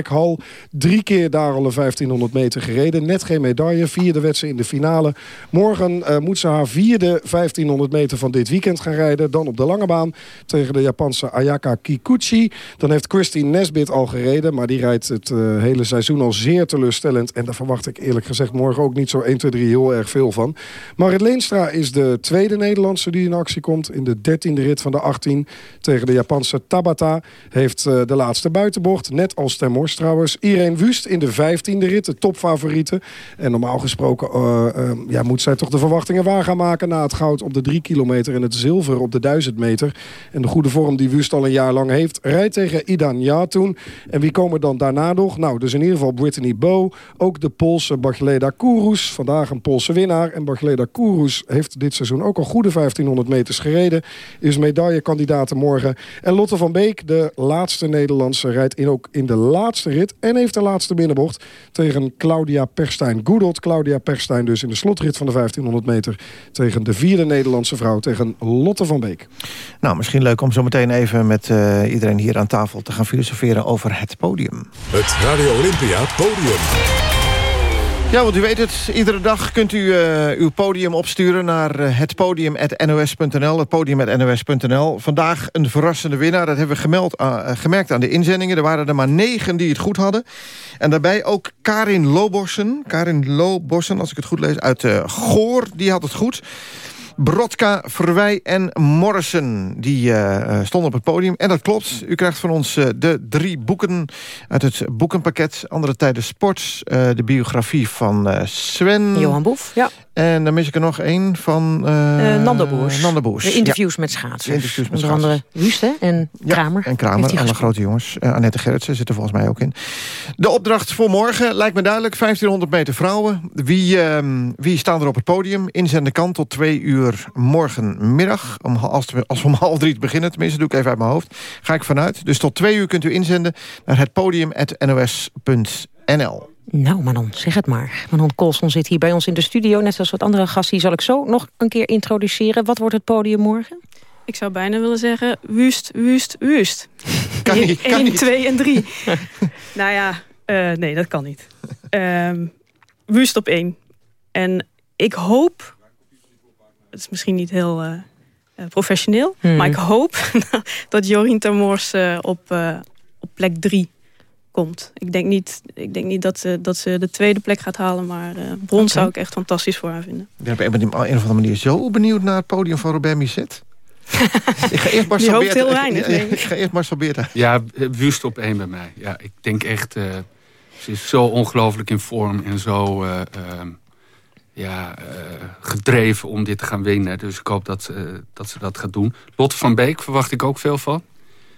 hal. Drie keer daar al een 1500 meter gereden. Net geen medaille, vierde wedstrijd in de finale. Morgen moet ze haar vierde 1500 meter van dit weekend gaan rijden. Dan op de lange baan tegen de Japanse Ayaka Kikuchi. Dan heeft Christine Nesbit al gereden. Maar die rijdt het hele seizoen al zeer teleurstellend. En daar verwacht ik eerlijk gezegd morgen ook niet zo 1, 2, 3 heel erg veel van. Marit Leenstra is de tweede Nederlandse die in actie komt. In de dertiende rit van de 18 tegen de Japanse Tabata. Heeft uh, de laatste buitenbocht. Net als Termors trouwens. Irene Wust in de vijftiende rit. De topfavoriete. En normaal gesproken uh, uh, ja, moet zij toch de verwachtingen waar gaan maken... na het goud op de 3 kilometer en het zilver op de 1000 meter. En de goede vorm die Wust al een jaar lang heeft. Rijdt tegen Idan Jatoen. En wie komen dan daarna nog? Nou, dus in ieder geval Brittany Bow. Ook de Poolse Bargeleda Kourous. Vandaag een Poolse winnaar. En Bargeleda Kourous heeft dit seizoen ook al goede 1500 meters gereden. Is medaillekandidaate morgen. En Lotte van Beek, de laatste Nederlandse, rijdt in, ook in de laatste rit. En heeft de laatste binnenbocht tegen Claudia Perstijn. Goedelt Claudia Perstijn dus in de slotrit van de 1500 meter. Tegen de vierde Nederlandse vrouw, tegen Lotte van Beek. Nou, misschien leuk om zo meteen even met uh, iedereen hier aan tafel te gaan filosoferen over het podium. Het Radio Olympia podium. Ja, want u weet het, iedere dag kunt u uh, uw podium opsturen naar uh, het podium.nos.nl. Vandaag een verrassende winnaar. Dat hebben we gemeld, uh, gemerkt aan de inzendingen. Er waren er maar negen die het goed hadden. En daarbij ook Karin Lobossen. Karin Lobossen, als ik het goed lees, uit Goor. Die had het goed. Brodka, Verwij en Morrison. Die uh, stonden op het podium. En dat klopt. U krijgt van ons uh, de drie boeken uit het boekenpakket. Andere tijden sports. Uh, de biografie van Sven. Johan Boef, ja. En dan mis ik er nog één van... Uh, Nando Boers. Nando Boers. De interviews ja. met schaatsers. Interviews met Onder andere en Kramer. En Kramer, alle grote jongens. Uh, Annette Gerritsen zit er volgens mij ook in. De opdracht voor morgen lijkt me duidelijk. 1500 meter vrouwen. Wie, uh, wie staan er op het podium? Inzenden kan tot twee uur morgenmiddag. Om, als, we, als we om (laughs) half drie beginnen, tenminste doe ik even uit mijn hoofd. Ga ik vanuit. Dus tot twee uur kunt u inzenden naar het podium.nos.nl. Nou, Manon, zeg het maar. Manon Colson zit hier bij ons in de studio. Net zoals wat andere gasten. Die zal ik zo nog een keer introduceren. Wat wordt het podium morgen? Ik zou bijna willen zeggen, wust, wust, wust. (laughs) Kan niet, kan 1, 2 en 3. (laughs) nou ja, uh, nee, dat kan niet. Um, wust op 1. En ik hoop... Het is misschien niet heel uh, professioneel... Hmm. maar ik hoop (laughs) dat Jorien Termors uh, op, op plek 3 komt. Ik denk niet, ik denk niet dat, ze, dat ze de tweede plek gaat halen, maar uh, brons okay. zou ik echt fantastisch voor haar vinden. Ik ben op een of andere manier zo benieuwd naar het podium van Robert Miset. (laughs) ik ga eerst Marcel Beerta. heel weinig, ik, ik, ga eerst Marcel Beerta. Ja, Wust op één bij mij. Ja, ik denk echt, uh, ze is zo ongelooflijk in vorm en zo uh, uh, ja, gedreven om dit te gaan winnen. Dus ik hoop dat, dat ze dat gaat doen. Lotte van Beek verwacht ik ook veel van.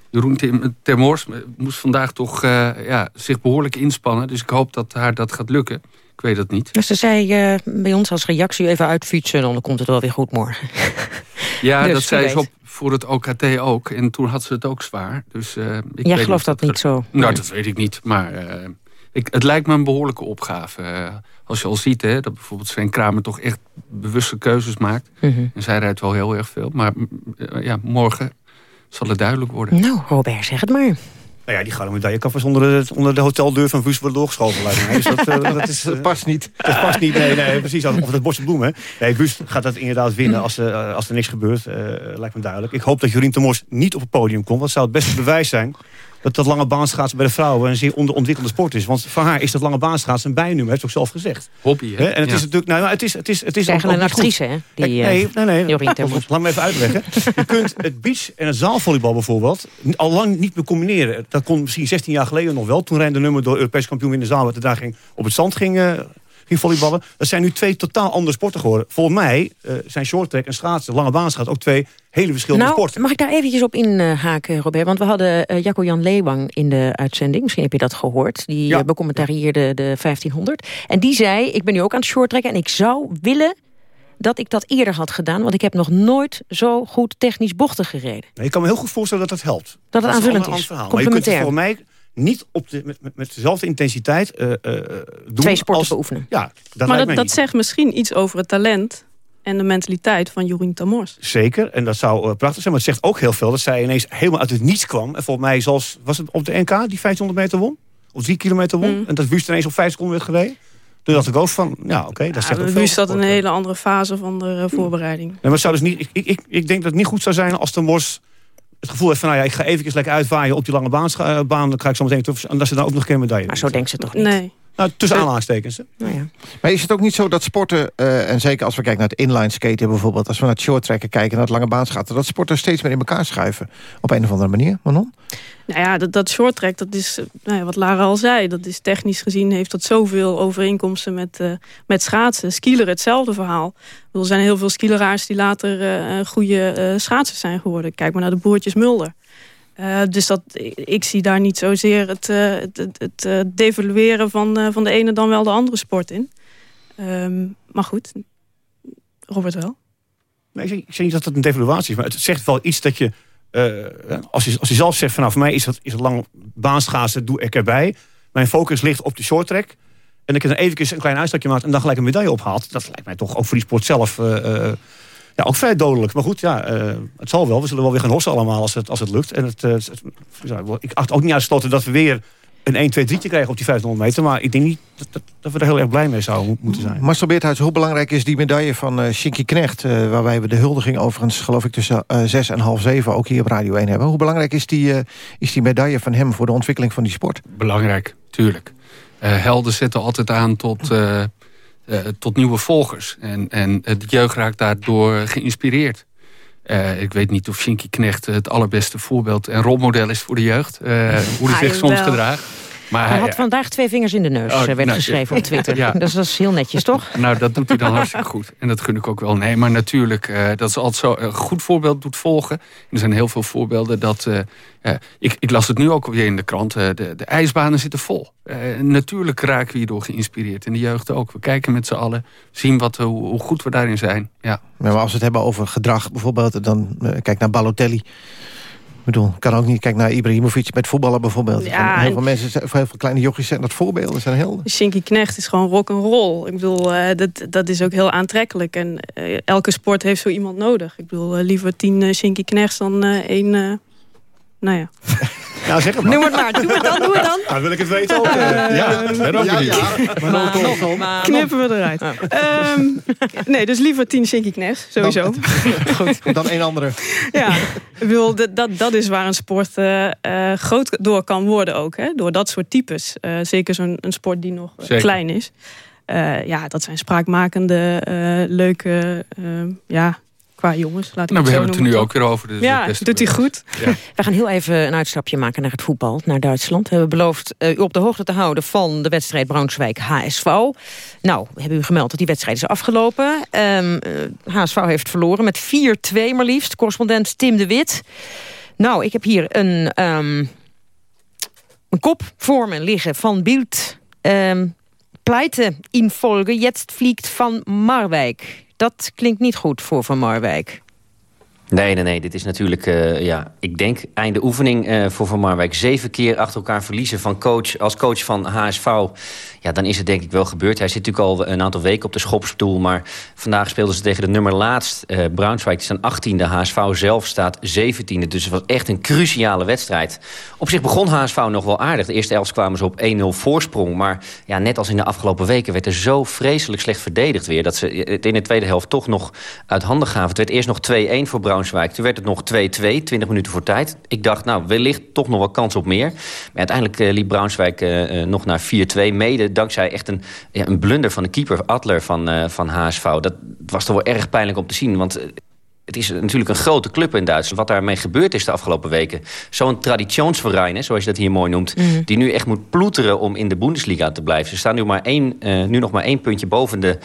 Jeroen Termors moest vandaag toch uh, ja, zich behoorlijk inspannen. Dus ik hoop dat haar dat gaat lukken. Ik weet het niet. Dus ze zei uh, bij ons als reactie even uitfietsen... dan komt het wel weer goed morgen. (laughs) ja, dus, dat zei ze op, voor het OKT ook. En toen had ze het ook zwaar. Dus, uh, ik Jij gelooft dat, dat, niet zo? Nou, dat weet ik niet. Maar Ik, het lijkt me een behoorlijke opgave. Als je al ziet hè, dat bijvoorbeeld Sven Kramer toch echt bewuste keuzes maakt. Mhm. En zij rijdt wel heel erg veel. Maar ja, morgen zal het duidelijk worden. Nou, Robert, zeg het maar. Nou ja, die gouden medaille kan vast onder de, onder de hoteldeur van Vus worden doorgeschoven. lijkt mij. Dus dat, uh, dat, is, (laughs) dat past niet. (laughs) Dat past niet, nee, nee precies. Of dat bosje bloemen. Nee, Vus gaat dat inderdaad winnen als, uh, als er niks gebeurt. Uh, lijkt me duidelijk. Ik hoop dat Jorien Tomos niet op het podium komt. Dat zou het beste bewijs zijn dat dat lange baanschaatsen bij de vrouwen een zeer onderontwikkelde sport is. Want voor haar is dat lange baanschaatsen een bijnummer, heeft ze ook zelf gezegd. Hobby, hè? En het ja. is natuurlijk, nou, het is, het is, het is een actrice, hè? Die, nee, nee, nee. Jorien Termos. Laat me even uitleggen. (laughs) Je kunt het beach en het zaalvolleybal bijvoorbeeld al lang niet meer combineren. Dat kon misschien 16 jaar geleden nog wel. Toen de nummer door Europees kampioen in de zaal, wat daar ging op het zand ging. Ging volleyballen. Dat zijn nu twee totaal andere sporten geworden. Volgens mij uh, zijn shorttrack en schaatsen, lange baanschaat ook twee hele verschillende nou, sporten. Mag ik daar eventjes op inhaken, uh, Robert? Want we hadden uh, Jacco-Jan Leewang in de uitzending. Misschien heb je dat gehoord. Die ja. becommentarieerde de 1500. En die zei, ik ben nu ook aan het shorttracken... en ik zou willen dat ik dat eerder had gedaan. Want ik heb nog nooit zo goed technisch bochten gereden. Nee, ik kan me heel goed voorstellen dat dat helpt. Dat het dat aanvullend is. Verhaal. Maar je kunt het voor mij niet op de, met, met dezelfde intensiteit uh, uh, doen. Twee sporten als, beoefenen. Ja, dat maar dat, dat zegt misschien iets over het talent en de mentaliteit van Jorien Tamors. Zeker, en dat zou uh, prachtig zijn. Maar het zegt ook heel veel dat zij ineens helemaal uit het niets kwam. En volgens mij, zoals, was het op de NK die 1500 meter won? Of 3 kilometer won? Mm. En dat Wust ineens op 5 seconden werd gereden? Toen dacht ik ook van, ja oké, okay, dat zegt ook veel. zat in een hele andere fase van de uh, voorbereiding. Nee, maar het zou dus niet, ik, ik, ik, ik denk dat het niet goed zou zijn als Tamors het gevoel heeft van, nou ja, ik ga even lekker uitwaaien op die lange baan, uh, baan dan ga ik zo meteen terug. En dat ze dan ook nog geen medaille. Maar zo denkt ze toch niet? Nee. Nou, tussen aanhalingstekens. Nou ja. Maar is het ook niet zo dat sporten, uh, en zeker als we kijken naar het inline skaten bijvoorbeeld... als we naar het shorttrekken kijken, naar het lange baanschaten... dat sporten steeds meer in elkaar schuiven op een of andere manier, Manon? Nou ja, dat, dat shorttrack, dat is nou ja, wat Lara al zei. Dat is technisch gezien heeft dat zoveel overeenkomsten met, uh, met schaatsen. Skieler hetzelfde verhaal. Er zijn heel veel skileraars die later uh, goede uh, schaatsers zijn geworden. Kijk maar naar de broertjes Mulder. Uh, dus dat, ik zie daar niet zozeer het, uh, het, het, uh, devalueren van, van de ene dan wel de andere sport in. Um, maar goed, Robert wel. Nee, ik, zeg, niet dat het een devaluatie is, maar het zegt wel iets dat je... als, je als je zelf zegt van nou, voor mij is het, is het lang baanschaatsen, doe ik erbij. Mijn focus ligt op de shorttrack. En ik dan even een klein uitstapje maakt en dan gelijk een medaille ophaalt. Dat lijkt mij toch ook voor die sport zelf... Ja, ook vrij dodelijk. Maar goed, ja, uh, het zal wel. We zullen wel weer gaan hossen allemaal als het, als het lukt. En het, uh, het, ja, ik acht ook niet uitgesloten dat we weer een 1, 2, 3 krijgen op die 1500 meter. Maar ik denk niet dat, dat, dat we er heel erg blij mee zouden moeten zijn. Marcel Beerthuis, hoe belangrijk is die medaille van uh, Shinky Knecht... waarbij we de huldiging overigens, geloof ik, tussen 6 en half 7... ook hier op Radio 1 hebben. Hoe belangrijk is die, is die medaille van hem voor de ontwikkeling van die sport? Belangrijk, tuurlijk. helden zetten altijd aan tot... Uh, tot nieuwe volgers. En, en de jeugd raakt daardoor geïnspireerd. Uh, ik weet niet of Shinky Knecht het allerbeste voorbeeld en rolmodel is voor de jeugd. Uh, hoe hij zich soms gedraagt. Maar hij had vandaag twee vingers in de neus, oh, werd nou, geschreven op (laughs) Twitter. Ja. Dus dat is heel netjes, toch? (laughs) Nou, dat doet hij dan hartstikke goed. En dat gun ik ook wel. Nee, maar natuurlijk, uh, dat is altijd zo een goed voorbeeld doet volgen. Er zijn heel veel voorbeelden dat... Uh, uh, ik, ik, las het nu ook weer in de krant. de, de ijsbanen zitten vol. natuurlijk raken we hierdoor geïnspireerd. En de jeugd ook. We kijken met z'n allen, zien wat, hoe, hoe, goed we daarin zijn. Ja. Maar als we het hebben over gedrag bijvoorbeeld... dan kijk naar Balotelli... Ik bedoel, kan ook niet kijken naar Ibrahimovic met voetballen bijvoorbeeld. Ja, heel veel mensen, heel veel kleine jochies zijn dat voorbeelden, zijn helden. Shinky Knecht is gewoon rock and roll. Ik bedoel, uh, dat, dat is ook heel aantrekkelijk. En uh, elke sport heeft zo iemand nodig. Ik bedoel, uh, liever tien Shinky Knechts dan één... nou ja. (laughs) Nou, zeg het maar. Noem het maar. Doe het dan, doe het dan. Nou, wil ik het weten ook. Uh, ja, ben ook ja. Maar Knippen we eruit. Ja. Um, nee, dus liever tien Shinky Knechts, sowieso. Dan, (laughs) goed, dan een andere. Ja, bedoel, dat, dat is waar een sport uh, uh, groot door kan worden ook. Hè? Door dat soort types. Zeker zo'n sport die nog klein is. ja, dat zijn spraakmakende, leuke, ja, qua jongens. Laat ik nou, we het hebben het er nu ook weer over. Dus ja, doet hij goed. Ja. We gaan heel even een uitstapje maken naar het voetbal, naar Duitsland. We hebben beloofd uh, u op de hoogte te houden van de wedstrijd Braunschweig-HSV. Nou, we hebben u gemeld dat die wedstrijd is afgelopen. Um, uh, HSV heeft verloren met 4-2 maar liefst. Correspondent Tim de Wit. Nou, ik heb hier een, um, een kop voor me liggen van Bild. Um, pleite in Folge, jetzt fliegt van Marwijk. Dat klinkt niet goed voor Van Marwijk. Nee, nee, nee. Dit is natuurlijk, uh, ja, ik denk, einde oefening uh, voor Van Marwijk. Zeven keer achter elkaar verliezen van coach, als coach van HSV. Ja, dan is het denk ik wel gebeurd. Hij zit natuurlijk al een aantal weken op de schopstoel. Maar vandaag speelden ze tegen de nummer laatst. Uh, Braunschweig die staan 18e. HSV zelf staat 17e. Dus het was echt een cruciale wedstrijd. Op zich begon HSV nog wel aardig. De eerste elf kwamen ze op 1-0 voorsprong. Maar ja, net als in de afgelopen weken werd er zo vreselijk slecht verdedigd weer... dat ze het in de tweede helft toch nog uit handen gaven. Het werd eerst nog 2-1 voor Braunschweig. Braunschweig. Toen werd het nog 2-2, 20 minuten voor tijd. Ik dacht, nou, wellicht toch nog wel kans op meer. Maar uiteindelijk uh, liep Braunschweig nog naar 4-2. Mede dankzij echt een, ja, een blunder van de keeper Adler van, uh, van HSV. Dat was toch wel erg pijnlijk om te zien. Want het is natuurlijk een grote club in Duitsland. Wat daarmee gebeurd is de afgelopen weken. Zo'n traditionsverein, zoals je dat hier mooi noemt... Mm. die nu echt moet ploeteren om in de Bundesliga te blijven. Ze staan nu, maar één, uh, nu nog maar één puntje boven de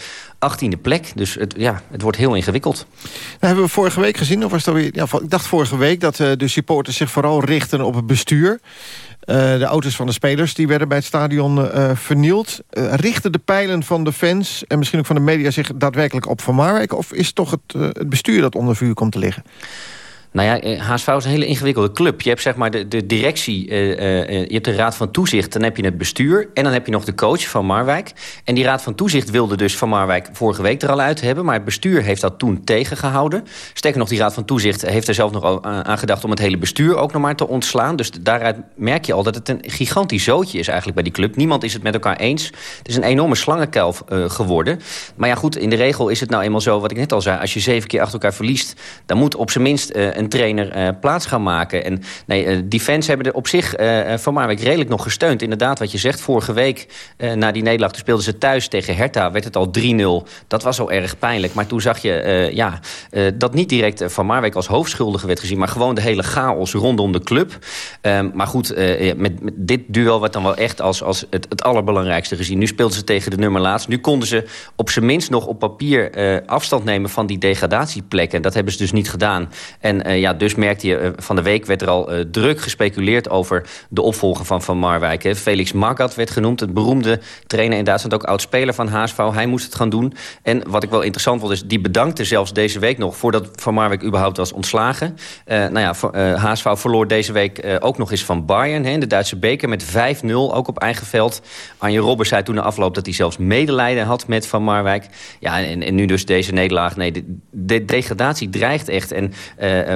18e plek. Dus het, ja, het wordt heel ingewikkeld. Dat hebben we vorige week gezien, of was het alweer... Ja, ik dacht vorige week dat uh, de supporters zich vooral richten op het bestuur. Uh, de auto's van de spelers die werden bij het stadion uh, vernield. Richten de pijlen van de fans en misschien ook van de media zich daadwerkelijk op Van Marwijk? Of is toch het, het bestuur dat onder vuur komt te liggen? Nou ja, HSV is een hele ingewikkelde club. Je hebt zeg maar de, de directie, uh, uh, je hebt de raad van toezicht... dan heb je het bestuur en dan heb je nog de coach van Marwijk. En die raad van toezicht wilde dus van Marwijk vorige week er al uit hebben... maar het bestuur heeft dat toen tegengehouden. Sterker nog, die raad van toezicht heeft er zelf nog aan gedacht... om het hele bestuur ook nog maar te ontslaan. Dus daaruit merk je al dat het een gigantisch zootje is eigenlijk bij die club. Niemand is het met elkaar eens. Het is een enorme slangenkuil geworden. Maar ja goed, in de regel is het nou eenmaal zo, wat ik net al zei... als je zeven keer achter elkaar verliest... dan moet op zijn minst een trainer uh, plaats gaan maken. En nee, uh, die fans hebben er op zich uh, van Marwijk redelijk nog gesteund. Inderdaad, wat je zegt, vorige week na die nederlaag... toen speelden ze thuis tegen Hertha, werd het al 3-0. Dat was al erg pijnlijk. Maar toen zag je ja, dat niet direct Van Marwijk als hoofdschuldige werd gezien... maar gewoon de hele chaos rondom de club. Ehm, maar goed, met, met, dit duel werd dan wel echt als, als het, het allerbelangrijkste gezien. Nu speelden ze tegen de nummer laatst. Nu konden ze op zijn minst nog op papier afstand nemen... van die degradatieplekken. Dat hebben ze dus niet gedaan. En ja, dus merkte je, eh, van de week werd er al uh, druk gespeculeerd... over de opvolger van Van Marwijk. Hè. Felix Magath werd genoemd, het beroemde trainer in Duitsland... ook oud-speler van HSV, hij moest het gaan doen. En wat ik wel interessant vond, is die bedankte zelfs deze week nog... voordat Van Marwijk überhaupt was ontslagen. Uh, nou ja, uh, HSV verloor deze week ook nog eens van Bayern... Hè, de Duitse beker met 5-0, ook op eigen veld. Anje Robbers zei toen de afloop dat hij zelfs medelijden had met Van Marwijk. Ja, en, en nu dus deze nederlaag. Nee, de, de degradatie dreigt echt. En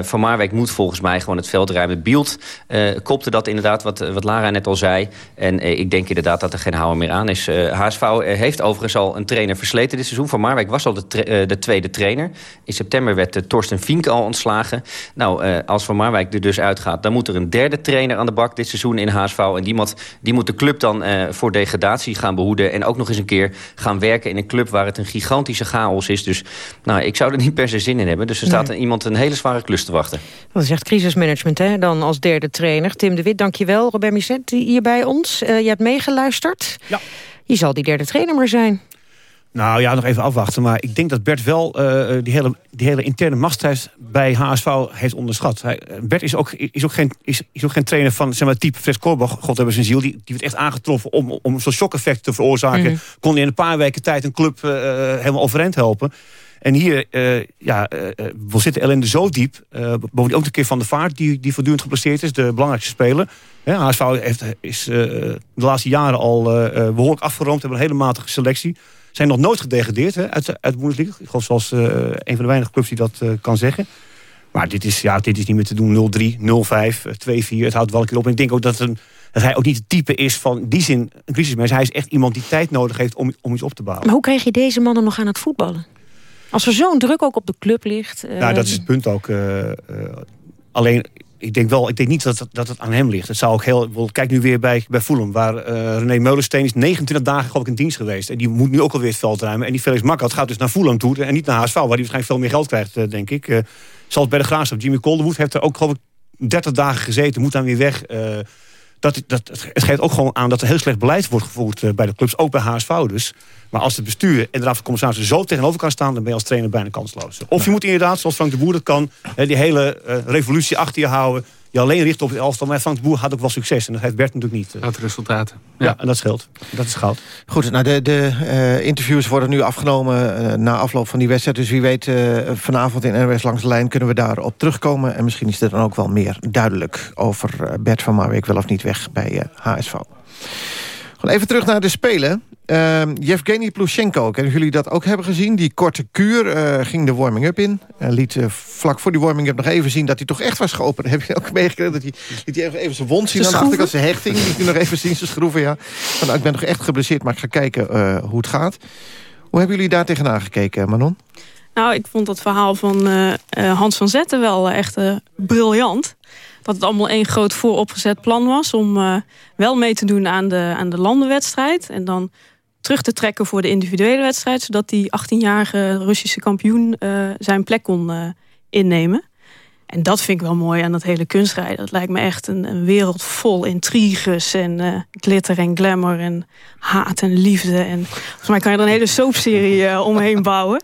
Van Marwijk moet volgens mij gewoon het veld ruimen. Bielt uh, kopte dat inderdaad, wat, wat Lara net al zei. En uh, ik denk inderdaad dat er geen houden meer aan is. HSV heeft overigens al een trainer versleten dit seizoen. Van Marwijk was al de, de tweede trainer. In september werd Torsten Fink al ontslagen. Nou, als Van Marwijk er dus uitgaat... dan moet er een derde trainer aan de bak dit seizoen in HSV. En die moet, die moet de club dan voor degradatie gaan behoeden. En ook nog eens een keer gaan werken in een club... waar het een gigantische chaos is. Dus nou, ik zou er niet per se zin in hebben. Dus er staat nee. iemand een hele zware klus te wachten. Dat is echt crisismanagement, hè? Dan als derde trainer. Tim de Wit, dankjewel. Robert Misset, hier bij ons. Uh, je hebt meegeluisterd. Ja. Je zal die derde trainer maar zijn. Nou ja, nog even afwachten. Maar ik denk dat Bert wel uh, die, hele, die hele interne machtsstrijd bij HSV heeft onderschat. Hij, Bert is ook, is, ook geen, is, is ook geen trainer van zeg maar, type Fred Korbach. God hebben zijn ziel. Die, die werd echt aangetroffen om, om zo'n shock-effect te veroorzaken. Mm -hmm. Kon hij in een paar weken tijd een club uh, helemaal overeind helpen. En hier, uh, ja, uh, we zitten ellende zo diep. Bovendien ook een keer Van de Vaart, die, die voortdurend geblesseerd is. De belangrijkste speler. Ja, HSV heeft, is de laatste jaren al behoorlijk afgeroomd. Hebben een hele matige selectie. Zijn nog nooit gedegradeerd hè, uit, uit de Bundesliga. Ik geloof zoals een van de weinige clubs die dat kan zeggen. Maar dit is, ja, dit is niet meer te doen. 0-3, 0-5, 2-4. Het houdt wel een keer op. En ik denk ook dat, hij ook niet het type is van die zin een crisismens. Hij is echt iemand die tijd nodig heeft om, om iets op te bouwen. Maar hoe kreeg je deze mannen nog aan het voetballen? Als er zo'n druk ook op de club ligt... Uh... Nou, dat is het punt ook. Uh, uh, alleen, ik denk wel, ik denk niet dat het, dat het aan hem ligt. Het zou ook heel, kijk nu weer bij, bij Fulham, waar René Meulensteen is 29 dagen geloof ik in dienst geweest. En die moet nu ook alweer het veld ruimen. En die Felix Makkat gaat dus naar Fulham toe en niet naar HSV, waar hij waarschijnlijk veel meer geld krijgt, denk ik. Zoals bij de Graafschap, Jimmy Calderwood heeft er ook geloof ik 30 dagen gezeten, moet dan weer weg dat, dat, het geeft ook gewoon aan dat er heel slecht beleid wordt gevoerd uh, bij de clubs, ook bij HSV dus. Maar als het bestuur en de raad van commissarissen zo tegenover kan staan... dan ben je als trainer bijna kansloos. Of je moet inderdaad, zoals Frank de Boer dat kan... die hele uh, revolutie achter je houden... je alleen richt op het elftal. Maar Frank de Boer had ook wel succes. En dat heeft Bert natuurlijk niet. Had resultaten. Ja. en dat scheelt. Dat is goud. Goed, nou de, de eh, interviews worden nu afgenomen uh, na afloop van die wedstrijd. Dus wie weet, uh, vanavond in NWS Langs de Lijn kunnen we daarop terugkomen. En misschien is er dan ook wel meer duidelijk over Bert van Marwijk wel of niet weg bij HSV. Gewoon even terug naar de Spelen. Uh, Yevgeny Plushenko, kunnen jullie dat ook hebben gezien? Die korte kuur uh, ging de warming-up in. En liet uh, vlak voor die warming-up nog even zien dat hij toch echt was geopend. (laughs) Heb je ook meegekregen dat hij, liet hij even zijn wond zien aan de achterkant. Zijn hechting liet hij nog even zien, zijn schroeven. Ja. Van, nou, ik ben nog echt geblesseerd, maar ik ga kijken uh, hoe het gaat. Hoe hebben jullie daar tegenaan gekeken, Manon? Nou, ik vond dat verhaal van Hans van Zetten wel echt briljant dat het allemaal één groot vooropgezet plan was... om uh, wel mee te doen aan de, aan de landenwedstrijd. En dan terug te trekken voor de individuele wedstrijd... zodat die 18-jarige Russische kampioen uh, zijn plek kon uh, innemen. En dat vind ik wel mooi aan dat hele kunstrijden. Dat lijkt me echt een, een wereld vol intriges en glitter en glamour... en haat en liefde. En volgens mij kan je er een hele soapserie omheen bouwen.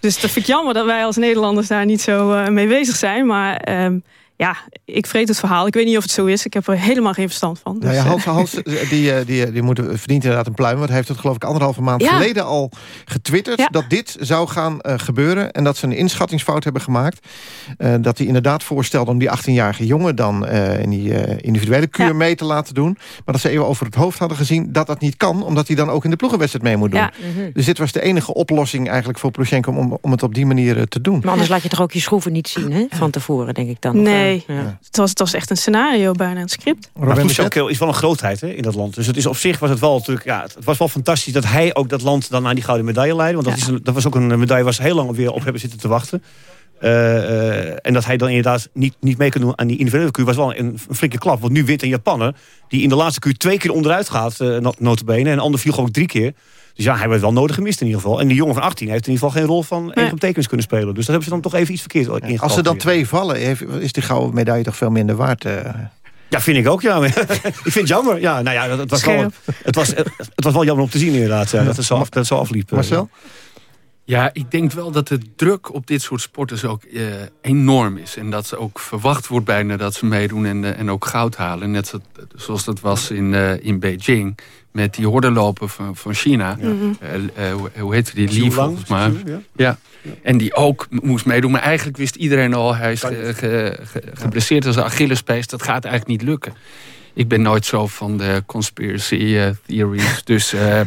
Dus dat vind ik jammer dat wij als Nederlanders daar niet zo mee bezig zijn. Maar ehm, ja, ik vreet het verhaal. Ik weet niet of het zo is. Ik heb er helemaal geen verstand van. Dus, nou ja, Hans, Hans eh, die, eh, die, die moet, verdient inderdaad een pluim. Want hij heeft het geloof ik anderhalve maand geleden al getwitterd... dat dit zou gaan uh, gebeuren. En dat ze een inschattingsfout hebben gemaakt. Uh, dat hij inderdaad voorstelde om die 18-jarige jongen... dan uh, in die individuele kuur ja. mee te laten doen. Maar dat ze even over het hoofd hadden gezien dat dat niet kan... omdat hij dan ook in de ploegenwedstrijd mee moet doen. Ja. Dus dit was de enige oplossing eigenlijk voor Plushenko... om, om het op die manier te doen. Maar anders laat je toch ook je schroeven niet zien hè? van tevoren, denk ik dan. Nee. Ja. Het, was, het was echt een scenario, bijna een script. Plushenko is wel een grootheid hè, in dat land. Dus het is op zich was het wel natuurlijk, ja, het was wel fantastisch dat hij ook dat land dan naar die gouden medaille leidde. Want dat, is een, dat was ook een medaille waar ze heel lang weer op hebben zitten te wachten. Uh, uh, en dat hij dan inderdaad niet, niet mee kan doen aan die individuele kuur... was wel een, een flinke klap. Want nu wint een Japaner... die in de laatste kuur twee keer onderuit gaat, uh, notabene. En de ander viel ook drie keer. Dus ja, hij werd wel nodig gemist in ieder geval. En die jongen van 18 heeft in ieder geval geen rol van enige betekenis kunnen spelen. Dus dat hebben ze dan toch even iets verkeerd ja, Als er dan twee vallen, is die gouden medaille toch veel minder waard... Uh... Ja, vind ik ook, ja. (laughs) ik vind het jammer. Ja, nou ja, het was, wel, het, was, het was wel jammer om te zien inderdaad. Ja, dat, het zo af, dat het zo afliep. Marcel? Ja, ik denk wel dat de druk op dit soort sporters ook uh, enorm is. En dat ze ook verwacht wordt bijna dat ze meedoen en, uh, en ook goud halen. Net zo, zoals dat was in, uh, in Beijing met die hordenlopen van, van China. Ja. Mm -hmm. hoe heette die? Li volgens mij. Ja. ja. En die ook moest meedoen. Maar eigenlijk wist iedereen al, hij is ge, ge, ge, geblesseerd als een Achillespees. Dat gaat eigenlijk niet lukken ik ben nooit zo van de conspiracy uh, theories. (laughs) dus uh,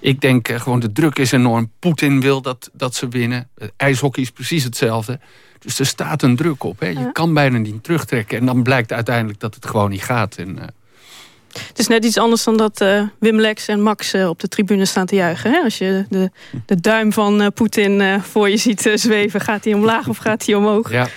ik denk uh, gewoon de druk is enorm. Poetin wil dat, dat ze winnen. ijshockey is precies hetzelfde. Dus er staat een druk op. Hè. Je kan bijna niet terugtrekken. En dan blijkt uiteindelijk dat het gewoon niet gaat. En, het is net iets anders dan dat Wim Lex en Max op de tribune staan te juichen. Hè? Als je de, de duim van Poetin voor je ziet zweven... gaat hij omlaag of gaat hij omhoog? Ja.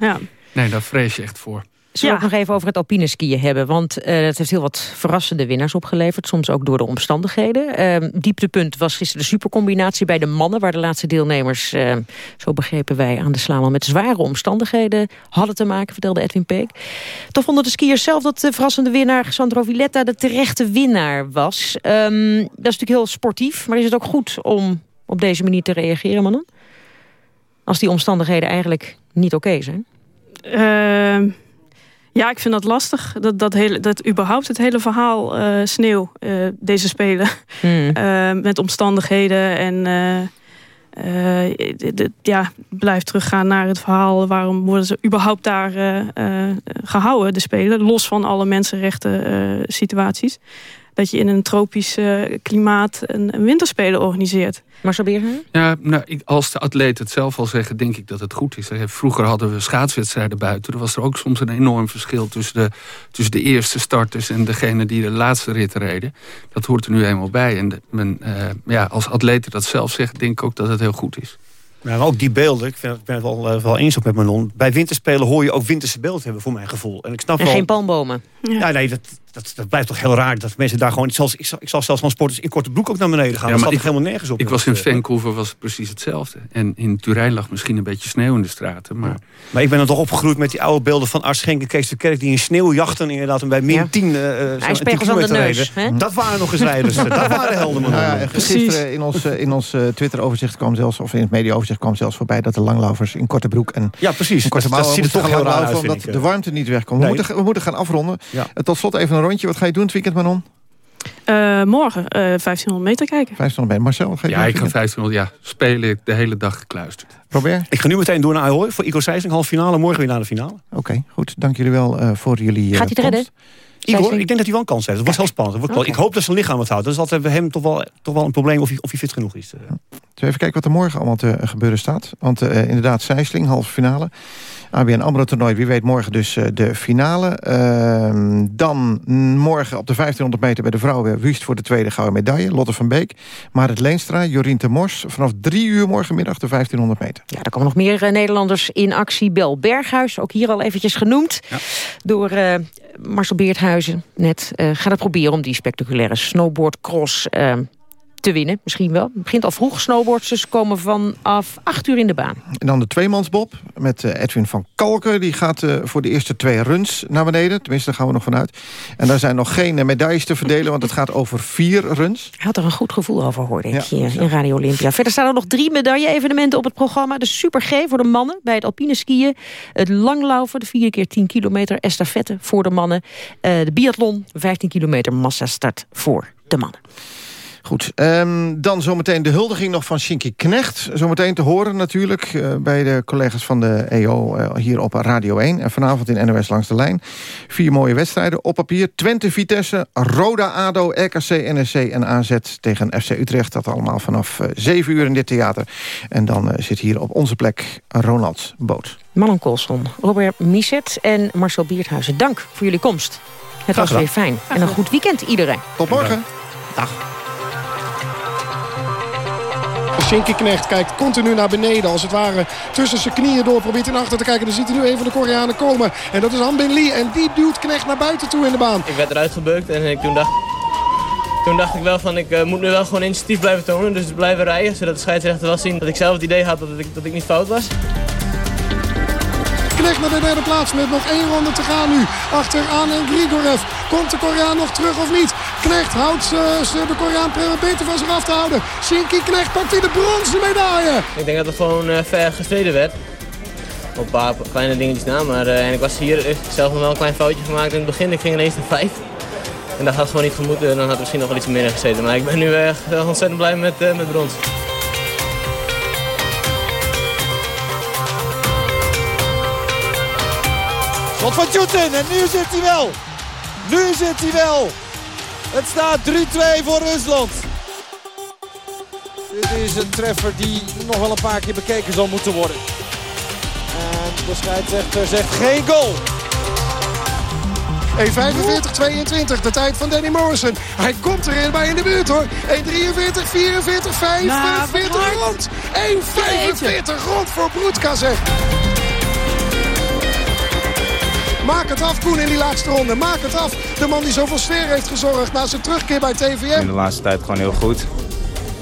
ja. Nee, daar vrees je echt voor. Zullen we ja. ook nog even over het alpine skiën hebben? Want uh, het heeft heel wat verrassende winnaars opgeleverd. Soms ook door de omstandigheden. Uh, dieptepunt was gisteren de supercombinatie bij de mannen... waar de laatste deelnemers, uh, zo begrepen wij, aan de slaan... met zware omstandigheden hadden te maken, vertelde Edwin Peek. Toch vonden de skiers zelf dat de verrassende winnaar... Sandro Villetta de terechte winnaar was. Um, dat is natuurlijk heel sportief. Maar is het ook goed om op deze manier te reageren, mannen? Als die omstandigheden eigenlijk niet oké okay zijn? Ja, ik vind dat lastig. Dat, dat, hele, dat überhaupt het hele verhaal uh, sneeuw, uh, deze spelen. Hmm. Uh, (laughs) met omstandigheden en... ja, blijf teruggaan naar het verhaal. Waarom worden ze überhaupt daar gehouden, de Spelen? Los van alle mensenrechten situaties dat je in een tropisch klimaat een, een winterspelen organiseert. Marcel Beerhen? Ja, nou, ik, als de atleten het zelf al zeggen, denk ik dat het goed is. Vroeger hadden we schaatswedstrijden buiten. Er was er ook soms een enorm verschil tussen de, tussen de eerste starters... en degene die de laatste rit reden. Dat hoort er nu eenmaal bij. En de, men, uh, ja, als atleten dat zelf zeggen, denk ik ook dat het heel goed is. Ja, maar ook die beelden, ik, vind, ik ben het wel, uh, wel eens op met Manon. Bij winterspelen hoor je ook winterse beelden hebben, voor mijn gevoel. En, ik snap en wel, geen palmbomen. Ja, nee, dat, dat, dat blijft toch heel raar dat mensen daar gewoon... Zelfs, ik, zal, ik zal zelfs van sporters in korte broek ook naar beneden gaan. Ja, dat maar staat ik- toch helemaal nergens op. Ik was in Dat, eh, Vancouver, was het precies hetzelfde. En in Turijn lag misschien een beetje sneeuw in de straten. Maar Maar ik ben dan toch opgegroeid met die oude beelden van Ars Schenk en Kees de Kerk... die in sneeuwjachten inderdaad en bij min Ja. 10 eh, eh, zo'n 10 Ijspegels aan de neus, hè? Dat waren nog eens rijders. (laughs) dat waren helden. Nou ja, en gisteren in ons, eh, in ons eh, Twitter-overzicht kwam zelfs... of in het media-overzicht kwam zelfs voorbij... dat de langlaufers in korte broek en Ja, precies. in korte Dat- dat mouwen ziet er toch heel raar uit, omdat de eh. warmte niet wegkomt. We, moeten, we moeten gaan afronden. Ja. En tot slot even een rondje. Wat ga je doen het weekend, Manon? Eh, morgen eh 1500 meter kijken. 500 meter. Marcel, wat ga je ja, ik ga weekend? 1500 ja, spelen ik de hele dag gekluisterd. Robert? Ik ga nu meteen door naar Ahoy voor Igor Sijsling. Halve finale, morgen weer naar de finale. Oké, goed. Dank jullie wel eh, voor jullie Gaat hij het redden? Igor, ik denk dat hij wel een kans heeft. Dat wordt heel spannend. Wordt. Ik hoop dat zijn lichaam het houdt. Dat is altijd bij hem toch wel, toch wel een probleem of hij, of hij fit genoeg is. Eh, even kijken wat er morgen allemaal te gebeuren staat. Want eh, inderdaad, Zeisling, halve finale. ABN AMRO toernooi, wie weet morgen dus eh, de finale. Ehm, dan morgen op de 1500 meter bij de vrouwen... Wust voor de tweede gouden medaille, Lotte van Beek. Marit Leenstra, Jorien de Mors. Vanaf drie uur morgenmiddag de 1500 meter. Ja, er komen nog meer eh, Nederlanders in actie. Bel Berghuis, ook hier al eventjes genoemd. Door eh, Marcel Beerthuizen net. eh gaat het proberen om die spectaculaire snowboardcross eh, te winnen. Misschien wel. Het begint al vroeg. Snowboarders komen vanaf acht uur in de baan. En dan de tweemansbob met eh, Edwin van Kalken. Die gaat eh, voor de eerste twee runs naar beneden. Tenminste, daar gaan we nog vanuit. En daar zijn nog geen eh, medailles te verdelen... want het gaat over vier runs. Hij had er een goed gevoel over, hoorde ik Ja, hier in Radio Olympia. Verder staan er nog drie medaille-evenementen op het programma. De Super G voor de mannen bij het alpine skiën. Het langlaufen, de 4 keer 10 kilometer estafette voor de mannen. De biathlon, 15 kilometer massastart voor de mannen. Goed, ehm, dan zometeen de huldiging nog van Shinky Knecht. Zometeen te horen natuurlijk eh, bij de collega's van de EO eh, hier op Radio 1. En vanavond in NOS Langs de Lijn. Vier mooie wedstrijden op papier. Twente, Vitesse, Roda, ADO, RKC, NSC en AZ tegen FC Utrecht. Dat allemaal vanaf eh, 7 uur in dit theater. En dan zit hier op onze plek Ronald Boot. Manon Colson, Robert Miset en Marcel Bierthuizen. Dank voor jullie komst. Het was weer fijn. En een goed weekend iedereen. Tot morgen. Dag. Shinky Knecht kijkt continu naar beneden. Als het ware tussen zijn knieën door. Probeert in achter te kijken. Dan ziet hij nu een van de Koreanen komen. En dat is Han Bin Lee. En die duwt Knecht naar buiten toe in de baan. Ik werd eruit gebeukt en ik, toen, dacht, toen dacht ik wel van ik eh, moet nu wel gewoon initiatief blijven tonen. Dus blijven rijden, zodat de scheidsrechter wel zien dat ik zelf het idee had dat ik, dat ik niet fout was. Knecht naar de derde plaats met nog één ronde te gaan nu. Achteraan en Grigorev. Komt de Koreaan nog terug of niet? Knecht houdt eh, de Koreaan beter van zich af te houden. Shinky Knecht pakt hij de bronzen medaille. Ik denk dat het gewoon eh, ver gestreden werd. Op een paar kleine dingetjes na, maar eh, en ik was hier ik zelf nog wel een klein foutje gemaakt in het begin. Ik ging ineens naar vijf. En dat had gewoon niet gemoeten, dan had er misschien nog wel iets minder gezeten. Maar ik ben nu echt eh, ontzettend blij met, eh, met brons. Schot van Tjutin en nu zit hij wel. Nu zit hij wel. Het staat 3-2 voor Rusland. Dit is een treffer die nog wel een paar keer bekeken zal moeten worden. En de scheidsrechter zegt geen goal. 1.45-22, de tijd van Danny Morrison. Hij komt er bij in de buurt hoor. 1.43, 44, 45 rond. 1.45 rond voor Broedka zeg. Maak het af Koen in die laatste ronde. Maak het af. De man die zoveel sfeer heeft gezorgd na zijn terugkeer bij TVM. In de laatste tijd gewoon heel goed.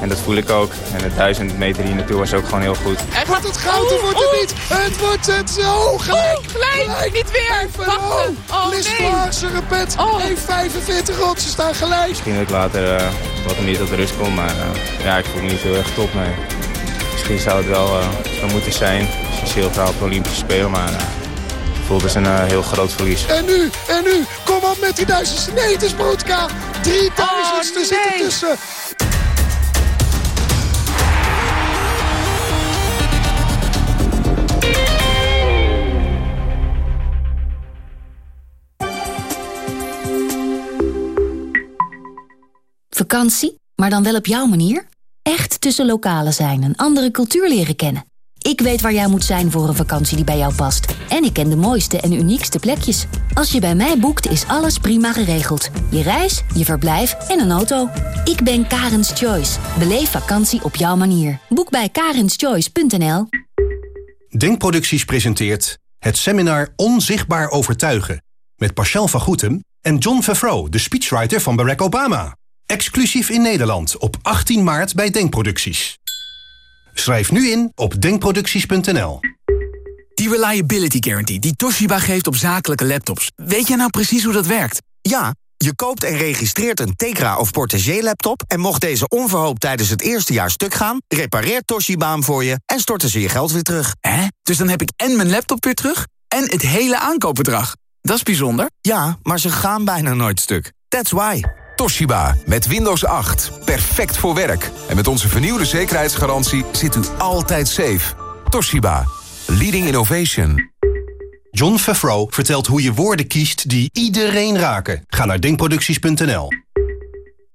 En dat voel ik ook. En de 1000 meter hier naartoe was ook gewoon heel goed. Wordt het goud of wordt het niet? Het wordt het zo gelijk. gelijk, niet weer. Wachten. Oh, Liz nee. Repet. 1.45 rond. Ze staan gelijk. Misschien dat ik later eh, wat meer tot rust kom. Maar eh, ja, ik voel me niet heel erg top. Nee. Misschien zou het wel eh, zo moeten zijn. Als je zilver op de Olympische Spelen. Maar voelt als een eh, heel groot verlies. En nu, en nu, kom op met die duizendste. Nee, het is Broedka. Drie duizendste Oh, zit er nee. tussen. Vakantie, maar dan wel op jouw manier? Echt tussen lokalen zijn en andere cultuur leren kennen. Ik weet waar jij moet zijn voor een vakantie die bij jou past. En ik ken de mooiste en uniekste plekjes. Als je bij mij boekt, is alles prima geregeld. Je reis, je verblijf en een auto. Ik ben Karens Choice. Beleef vakantie op jouw manier. Boek bij karenschoice.nl Denkproducties presenteert het seminar Onzichtbaar Overtuigen... met Pascal van Goetem En John Favreau, de speechwriter van Barack Obama. Exclusief in Nederland op 18 maart bij Denkproducties. Schrijf nu in op denkproducties.nl. Die Reliability Guarantee die Toshiba geeft op zakelijke laptops. Weet jij nou precies hoe dat werkt? Ja, je koopt en registreert een Tegra of Portagee laptop... en mocht deze onverhoopt tijdens het eerste jaar stuk gaan... repareert Toshiba hem voor je en storten ze je geld weer terug. Hè? Dus dan heb ik en mijn laptop weer terug en het hele aankoopbedrag. Dat is bijzonder. Ja, maar ze gaan bijna nooit stuk. That's why. Toshiba, met Windows 8. Perfect voor werk. En met onze vernieuwde zekerheidsgarantie zit u altijd safe. Toshiba, leading innovation. John Favreau vertelt hoe je woorden kiest die iedereen raken. Ga naar denkproducties.nl.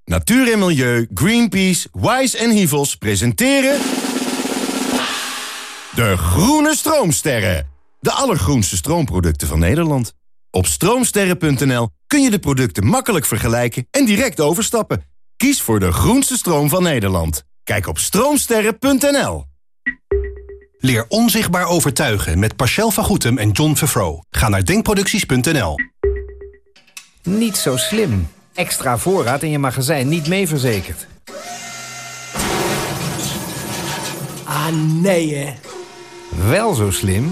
Natuur en Milieu, Greenpeace, Wise en Hivels presenteren... De Groene Stroomsterren. De allergroenste stroomproducten van Nederland. Op stroomsterren.nl kun je de producten makkelijk vergelijken en direct overstappen. Kies voor de groenste stroom van Nederland. Kijk op stroomsterren.nl. Leer onzichtbaar overtuigen met Pascal van Goetem en John Favreau. Ga naar denkproducties.nl. Niet zo slim. Extra voorraad in je magazijn niet mee verzekerd. Ah, nee hè. Wel zo slim.